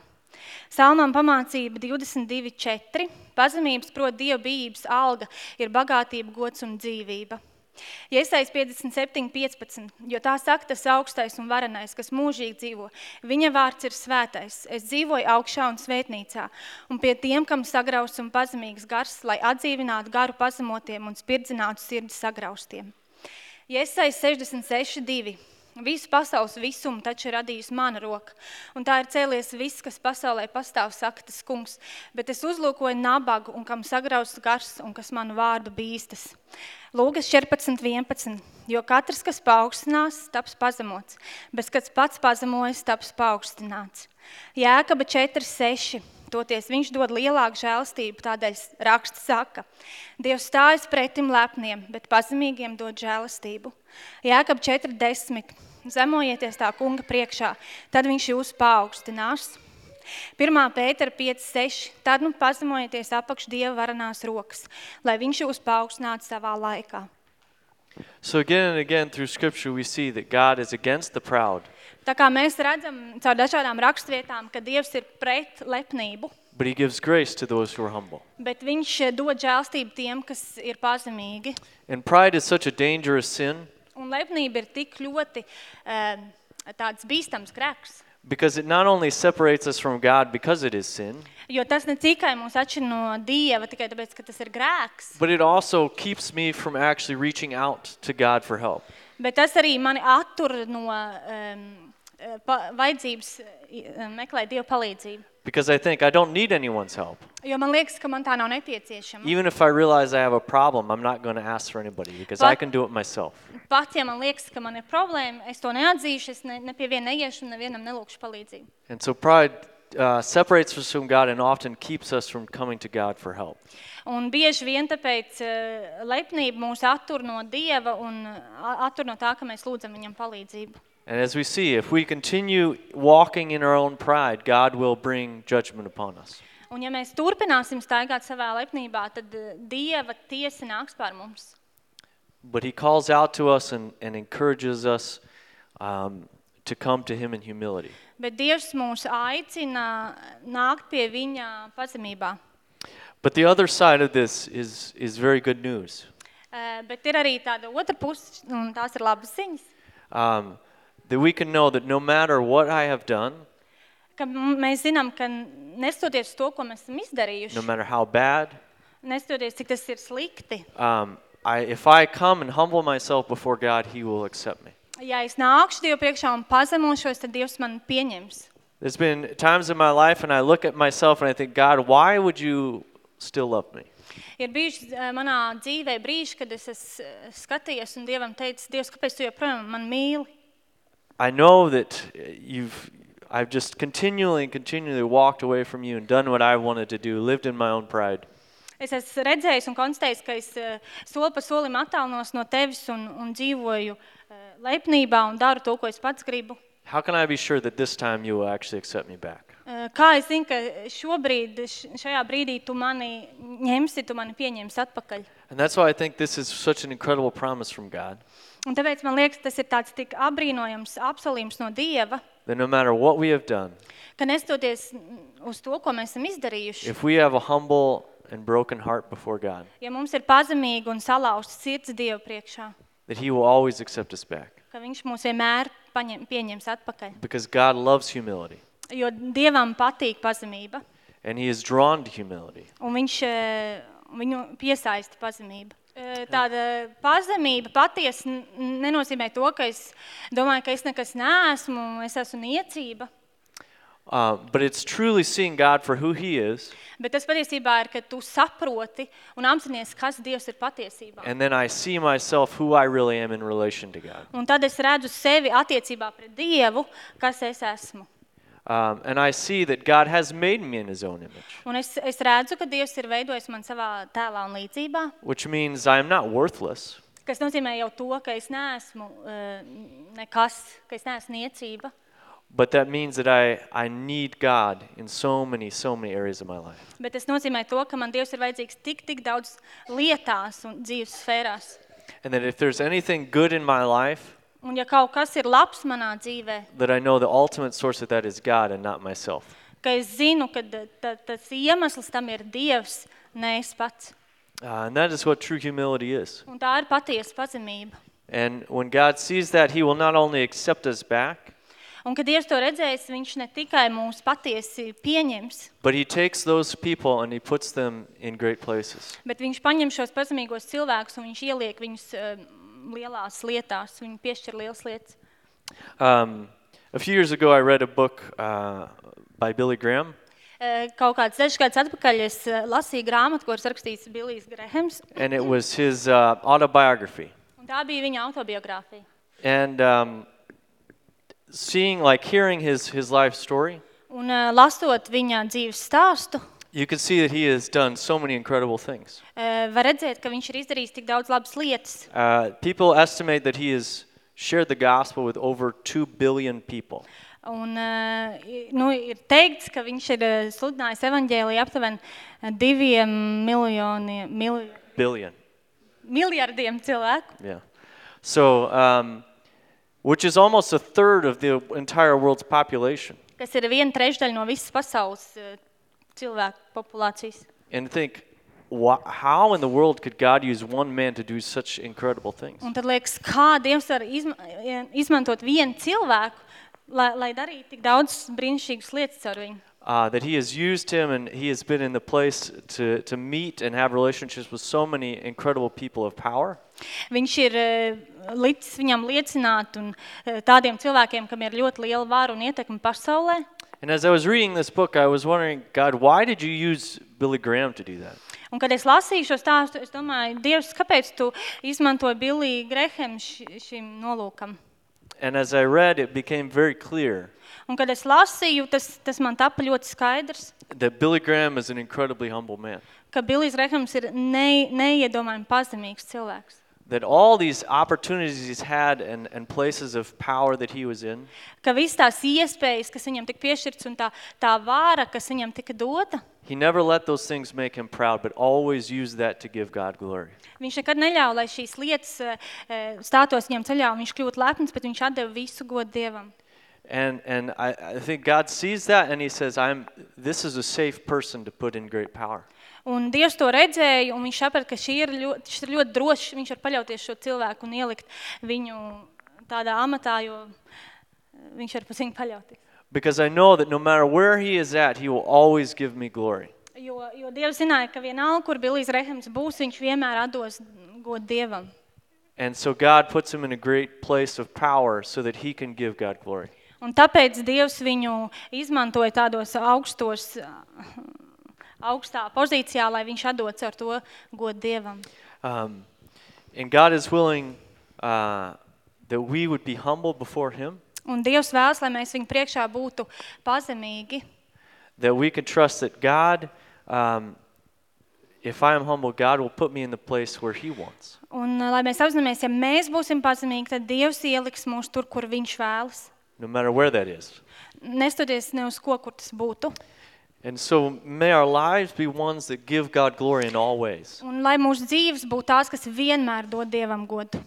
Salmam pamācība 22.4. Pazemības, prot Dieva bijības alga, ir bagātība, gods un dzīvība. Iesais 57.15. Jo tā saka tas augstais un varenais, kas mūžīgi dzīvo. Viņa vārds ir svētais. Es dzīvoju augšā un svētnīcā. Un pie tiem, kam sagraus un pazemīgs gars, lai atdzīvinātu garu pazemotiem un spirdzinātu sirdi sagraustiem. Iesais 66.2. Visu pasaules visumu taču ir radījusi mana roka, un tā ir cēlies viss, kas pasaulē pastāv, saka tas kungs, bet es uzlūkoju nabagu, un kam sagrausts gars, un kas manu vārdu bīstas. Lūgas 14.11. Jo katrs, kas paaugstinās, taps pazemots, bet kas pats pazemojas, taps paaugstināts. Jēkaba 4.6. Toties viņš dod lielāku žēlstību, tādēļ raksts saka, Dievs stājas pretim lepniem, bet pazemīgiem dod žēlastību. Jēkab 4.10. Zemojieties tā kunga priekšā, tad viņš jūs paaugstinās. 1. Pētera 5.6. Tad nu pazemojieties apakš Dieva varanās rokas, lai viņš jūs paaugstinātu savā laikā. So again and again through Scripture, we see that God is against the proud, Tā kā mēs redzam caur dažādām rakstvietām, ka Dievs ir pret lepnību, but He gives grace to those who are humble. bet viņš eh, dod žēlstību tiem, kas ir pazemīgi. And pride is such a dangerous sin Un lepnība ir tik ļoti um, tāds bīstams grēks, because it not only separates us from God because it is sin, jo tas ne tikai mūs atšķir no Dieva, tikai tāpēc, ka tas ir grēks, but it also keeps me from actually reaching out to God for help. bet tas arī mani attur no um, vajadzības eh, meklēt Dieva palīdzību. Because I think I don't need anyone's help. Jo man liekas, ka man tā nav nepieciešama. Even if I realize I have a problem, I'm not going to ask for anybody because I can do it myself. Pat, ja man liekas, ka man ir problēma, es to neatzīšu, es ne, ne pie viena neiešu un nevienam nelūkšu palīdzību. And so pride uh, separates us from God and often keeps us from coming to God for help. Un bieži vien tāpēc uh, lepnība mūs attur no Dieva un attur no tā, ka mēs lūdzam viņam palīdzību. And as we see, if we continue walking in our own pride, God will bring judgment upon us. Un ja mēs turpināsim staigāt savā lepnībā, tad uh, Dieva tiesa nāks par mums. But He calls out to us and, and encourages us um, to come to Him in humility. Bet Dievs mūs aicina nākt pie viņa pazemībā. But the other side of this is, is very good news. Uh, bet ir arī tāda otra puse, un tās ir labas ziņas. Um, that we can know that no matter what I have done, Ka m- mēs zinām, ka nestoties uz to, ko mēs esam izdarījuši, no matter how bad, nestoties, cik tas ir slikti, um, I, if I come and humble myself before God, He will accept me. ja es nākšu Dievu priekšā un pazemošos, tad Dievs man pieņems. There's been times in my life and I look at myself and I think, God, why would you still love me? Ir bijuši eh, manā dzīvē brīži, kad es esmu eh, skatījies un Dievam teicu, Dievs, kāpēc tu joprojām man mīli? I know that uh, you've, I've just continually and continually walked away from you and done what I wanted to do, lived in my own pride. Es esmu redzējis un konstatējis, ka es eh, soli pa solim attālinos no tevis un, un dzīvoju eh, lepnībā un daru to, ko es pats gribu. How can I be sure that this time you will actually accept me back? Kā es zinu, ka šobrīd, šajā brīdī tu mani ņemsi, tu mani pieņemsi atpakaļ. And that's why I think this is such an incredible promise from God. Un tāpēc man liekas, tas ir tāds tik apbrīnojams apsolījums no Dieva, That no matter what we have done, ka nestoties uz to, ko mēs esam izdarījuši, if we have a humble and broken heart before God, ja mums ir pazemīga un salauzta sirds Dieva priekšā, that He will always accept us back. ka viņš mūs vienmēr paņem, pieņems atpakaļ. Because God loves humility Jo Dievam patīk pazemība, and He is drawn to humility. un viņš eh, viņu piesaista pazemība. Tāda pazemība patiesi nenozīmē to, ka es domāju, ka es nekas neesmu, es esmu niecība. Uh, but it's truly seeing God for who He is, Bet tas patiesībā ir, ka tu saproti un apzinājies, kas Dievs ir patiesībā. and then I see myself who I really am in relation to God. Un tad es redzu sevi attiecībā pret Dievu, kas es esmu. Um, and I see that God has made me in His own image, Un es, es redzu, ka Dievs ir veidojis man savā tēlā un līdzībā, which means I am not worthless. kas nozīmē jau to, ka es neesmu uh, nekas, ka es neesmu niecība. But that means that I, I need God in so many, so many areas of my life. Bet tas nozīmē to, ka man Dievs ir vajadzīgs tik, tik daudz lietās un dzīves sfērās. And that if there's anything good in my life, Un ja kaut kas ir labs manā dzīvē, that I know the ultimate source of that is God and not myself. ka es zinu, ka da- ta- tas iemesls tam ir Dievs, ne es pats. Uh, and that is what true humility is. Un tā ir patiesa pazemība. And when God sees that, He will not only accept us back, Un, kad Dievs to redzēs, viņš ne tikai mūs patiesi pieņems, but He takes those people and He puts them in great places. bet viņš paņem šos pazemīgos cilvēkus un viņš ieliek viņus uh, lielās lietās, viņi piešķir lielas lietas. Um, a few years ago, I read a book uh, by Billy Graham, Uh, Kaut kāds sešas gadus atpakaļ es uh, lasīju grāmatu, ko ir rakstījis Bilijs Grehems, and it was his uh, autobiography. un tā bija viņa autobiogrāfija. And um, seeing, like, hearing his, his life story, Un uh, lasot viņa dzīves stāstu, you can see that he has done so many incredible things. uh, var redzēt, ka viņš ir izdarījis tik daudz labas lietas. Uh, people estimate that he has shared the gospel with over 2 billion people. Un, uh, i- nu, ir teikts, ka viņš ir uh, sludinājis evaņģēliju aptuveni uh, diviem miljoniem, mil, Billion. miljardiem cilvēku. Yeah. So, um, which is almost a third of the entire world's population. kas ir viena trešdaļa no visas pasaules uh, cilvēku populācijas. And think, wha- how in the world could God use one man to do such incredible things? Un tad liekas, kā Dievs var izma izmantot vienu cilvēku, lai, lai darītu tik daudz brīnišķīgas lietas ar viņu. Uh, that he has used him and he has been in the place to, to meet and have relationships with so many incredible people of power. Viņš ir uh, licis viņam liecināt un uh, tādiem cilvēkiem, kam ir ļoti liela vara un ietekme pasaulē. And as I was reading this book, I was wondering, God, why did you use Billy Graham to do that? Un, kad es lasīju šo stāstu, es domāju, Dievs, kāpēc tu izmantoji Billiju Grehemu ši- šim nolūkam? And as I read, it became very clear Un, kad es lasīju, tas, tas man tapa ļoti skaidrs, that Billy Graham is an incredibly humble man. ka Billijs Grehems ir ne, neiedomājami pazemīgs cilvēks. That all these opportunities he's had and, and places of power that he was in, Ka visas tās iespējas, kas viņam un tā, tā vāra, kas viņam tika dota, he never let those things make him proud, but always used that to give God glory. viņš nekad neļāva, lai šīs lietas eh, eh, stātos viņam ceļā, un viņš kļūtu lepns, bet viņš atdeva visu godu Dievam. And, and I, I think God sees that and he says, I'm, this is a safe person to put in great power. Un Dievs to redzēja, un viņš saprata, ka šī ir ļoti, šis ir ļoti drošs. Viņš var paļauties šo cilvēku un ielikt viņu tādā amatā, jo eh, viņš var par viņu paļauties. Because I know that no matter where he is at, he will always give me glory. Jo, jo Dievs zināja, ka vienalga, kur Bilijs Rehems būs, viņš vienmēr atdos godu Dievam. And so God puts him in a great place of power so that he can give God glory. Un tāpēc Dievs viņu izmantoja tādos augstos, augstā pozīcijā, lai viņš atdots ar to godu Dievam. Um, and God is willing uh, that we would be humble before him, Un Dievs vēlas, lai mēs viņu priekšā būtu pazemīgi, that we could trust that God, um, if I am humble, God will put me in the place where he wants. Un, uh, lai mēs apzināmies, ja mēs būsim pazemīgi, tad Dievs ieliks mūs tur, kur Viņš vēlas. no matter where that is. Nestoties ne uz ko, kur tas būtu. And so may our lives be ones that give God glory in all ways. Un lai mūsu dzīves būtu tās, kas vienmēr dod Dievam godu.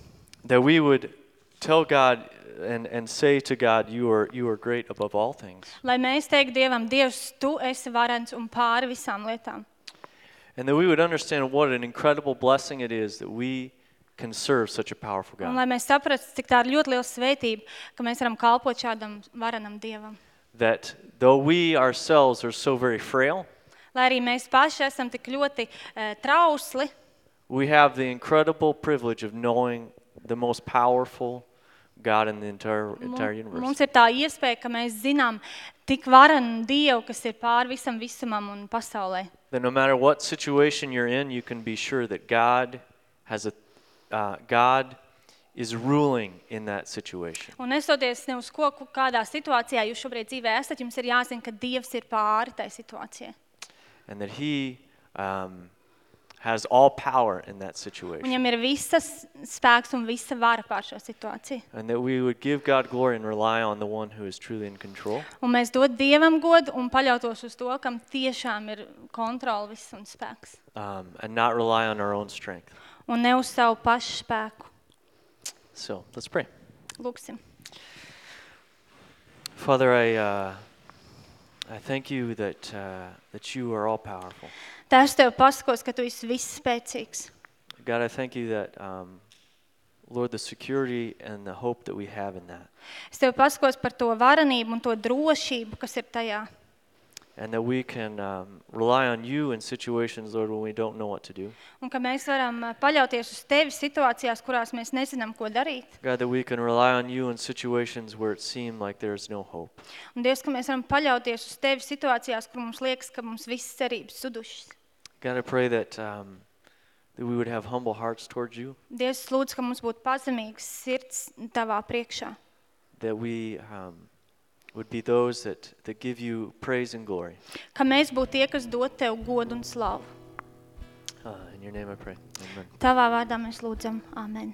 That we would tell God and, and say to God, you are, you are great above all things. Lai mēs teiktu Dievam, Dievs, Tu esi varens un pāri visām lietām. And that we would understand what an incredible blessing it is that we can serve such a powerful Un God. lai mēs saprastu, cik tā ir ļoti liela svētība, ka mēs varam kalpot šādam varenam Dievam. That though we ourselves are so very frail, Lai arī mēs paši esam tik ļoti uh, trausli, we have the incredible privilege of knowing the most powerful God in the entire, entire universe. mums ir tā iespēja, ka mēs zinām tik varanu Dievu, kas ir pāri visam visumam un pasaulē. That no matter what situation you're in, you can be sure that God has a, uh, God is ruling in that situation. Un nesoties ne uz ko, ku- kādā situācijā jūs šobrīd dzīvē esat, jums ir jāzina, ka Dievs ir pāri tai situācijai. And that He um, has all power in that situation. Viņam ir visas spēks un visa vara pār šo situāciju. And that we would give God glory and rely on the one who is truly in control. Un mēs dod Dievam godu un paļautos uz to, kam tiešām ir kontrola viss un spēks. Um, and not rely on our own strength. Un ne uz savu pašu spēku. So let's pray. Lūksim. Father, I, uh, I thank you that, uh, that you are all powerful. Tēvs tev pasakos, ka tu esi viss spēcīgs. God, I thank you that, um, Lord, the security and the hope that we have in that. Es tev pasakos par to varenību un to drošību, kas ir tajā. And that we can um, rely on you in situations, Lord, when we don't know what to do. Un ka mēs varam paļauties uz tevi situācijās, kurās mēs nezinām, ko darīt. God, that we can rely on you in situations where it seems like there's no hope. Un Dievs, ka mēs varam paļauties uz tevi situācijās, kur mums liekas, ka mums visas cerības sudušas. God, I pray that, um, that we would have humble hearts towards you, Dievs, ka mums būtu pazemīgs sirds tavā priekšā. that we um, would be those that, that give you praise and glory. Ka mēs būtu tie, kas dod tev godu un slavu. Uh, in your name I pray. Amen. Tavā vārdā mēs lūdzam. Amen.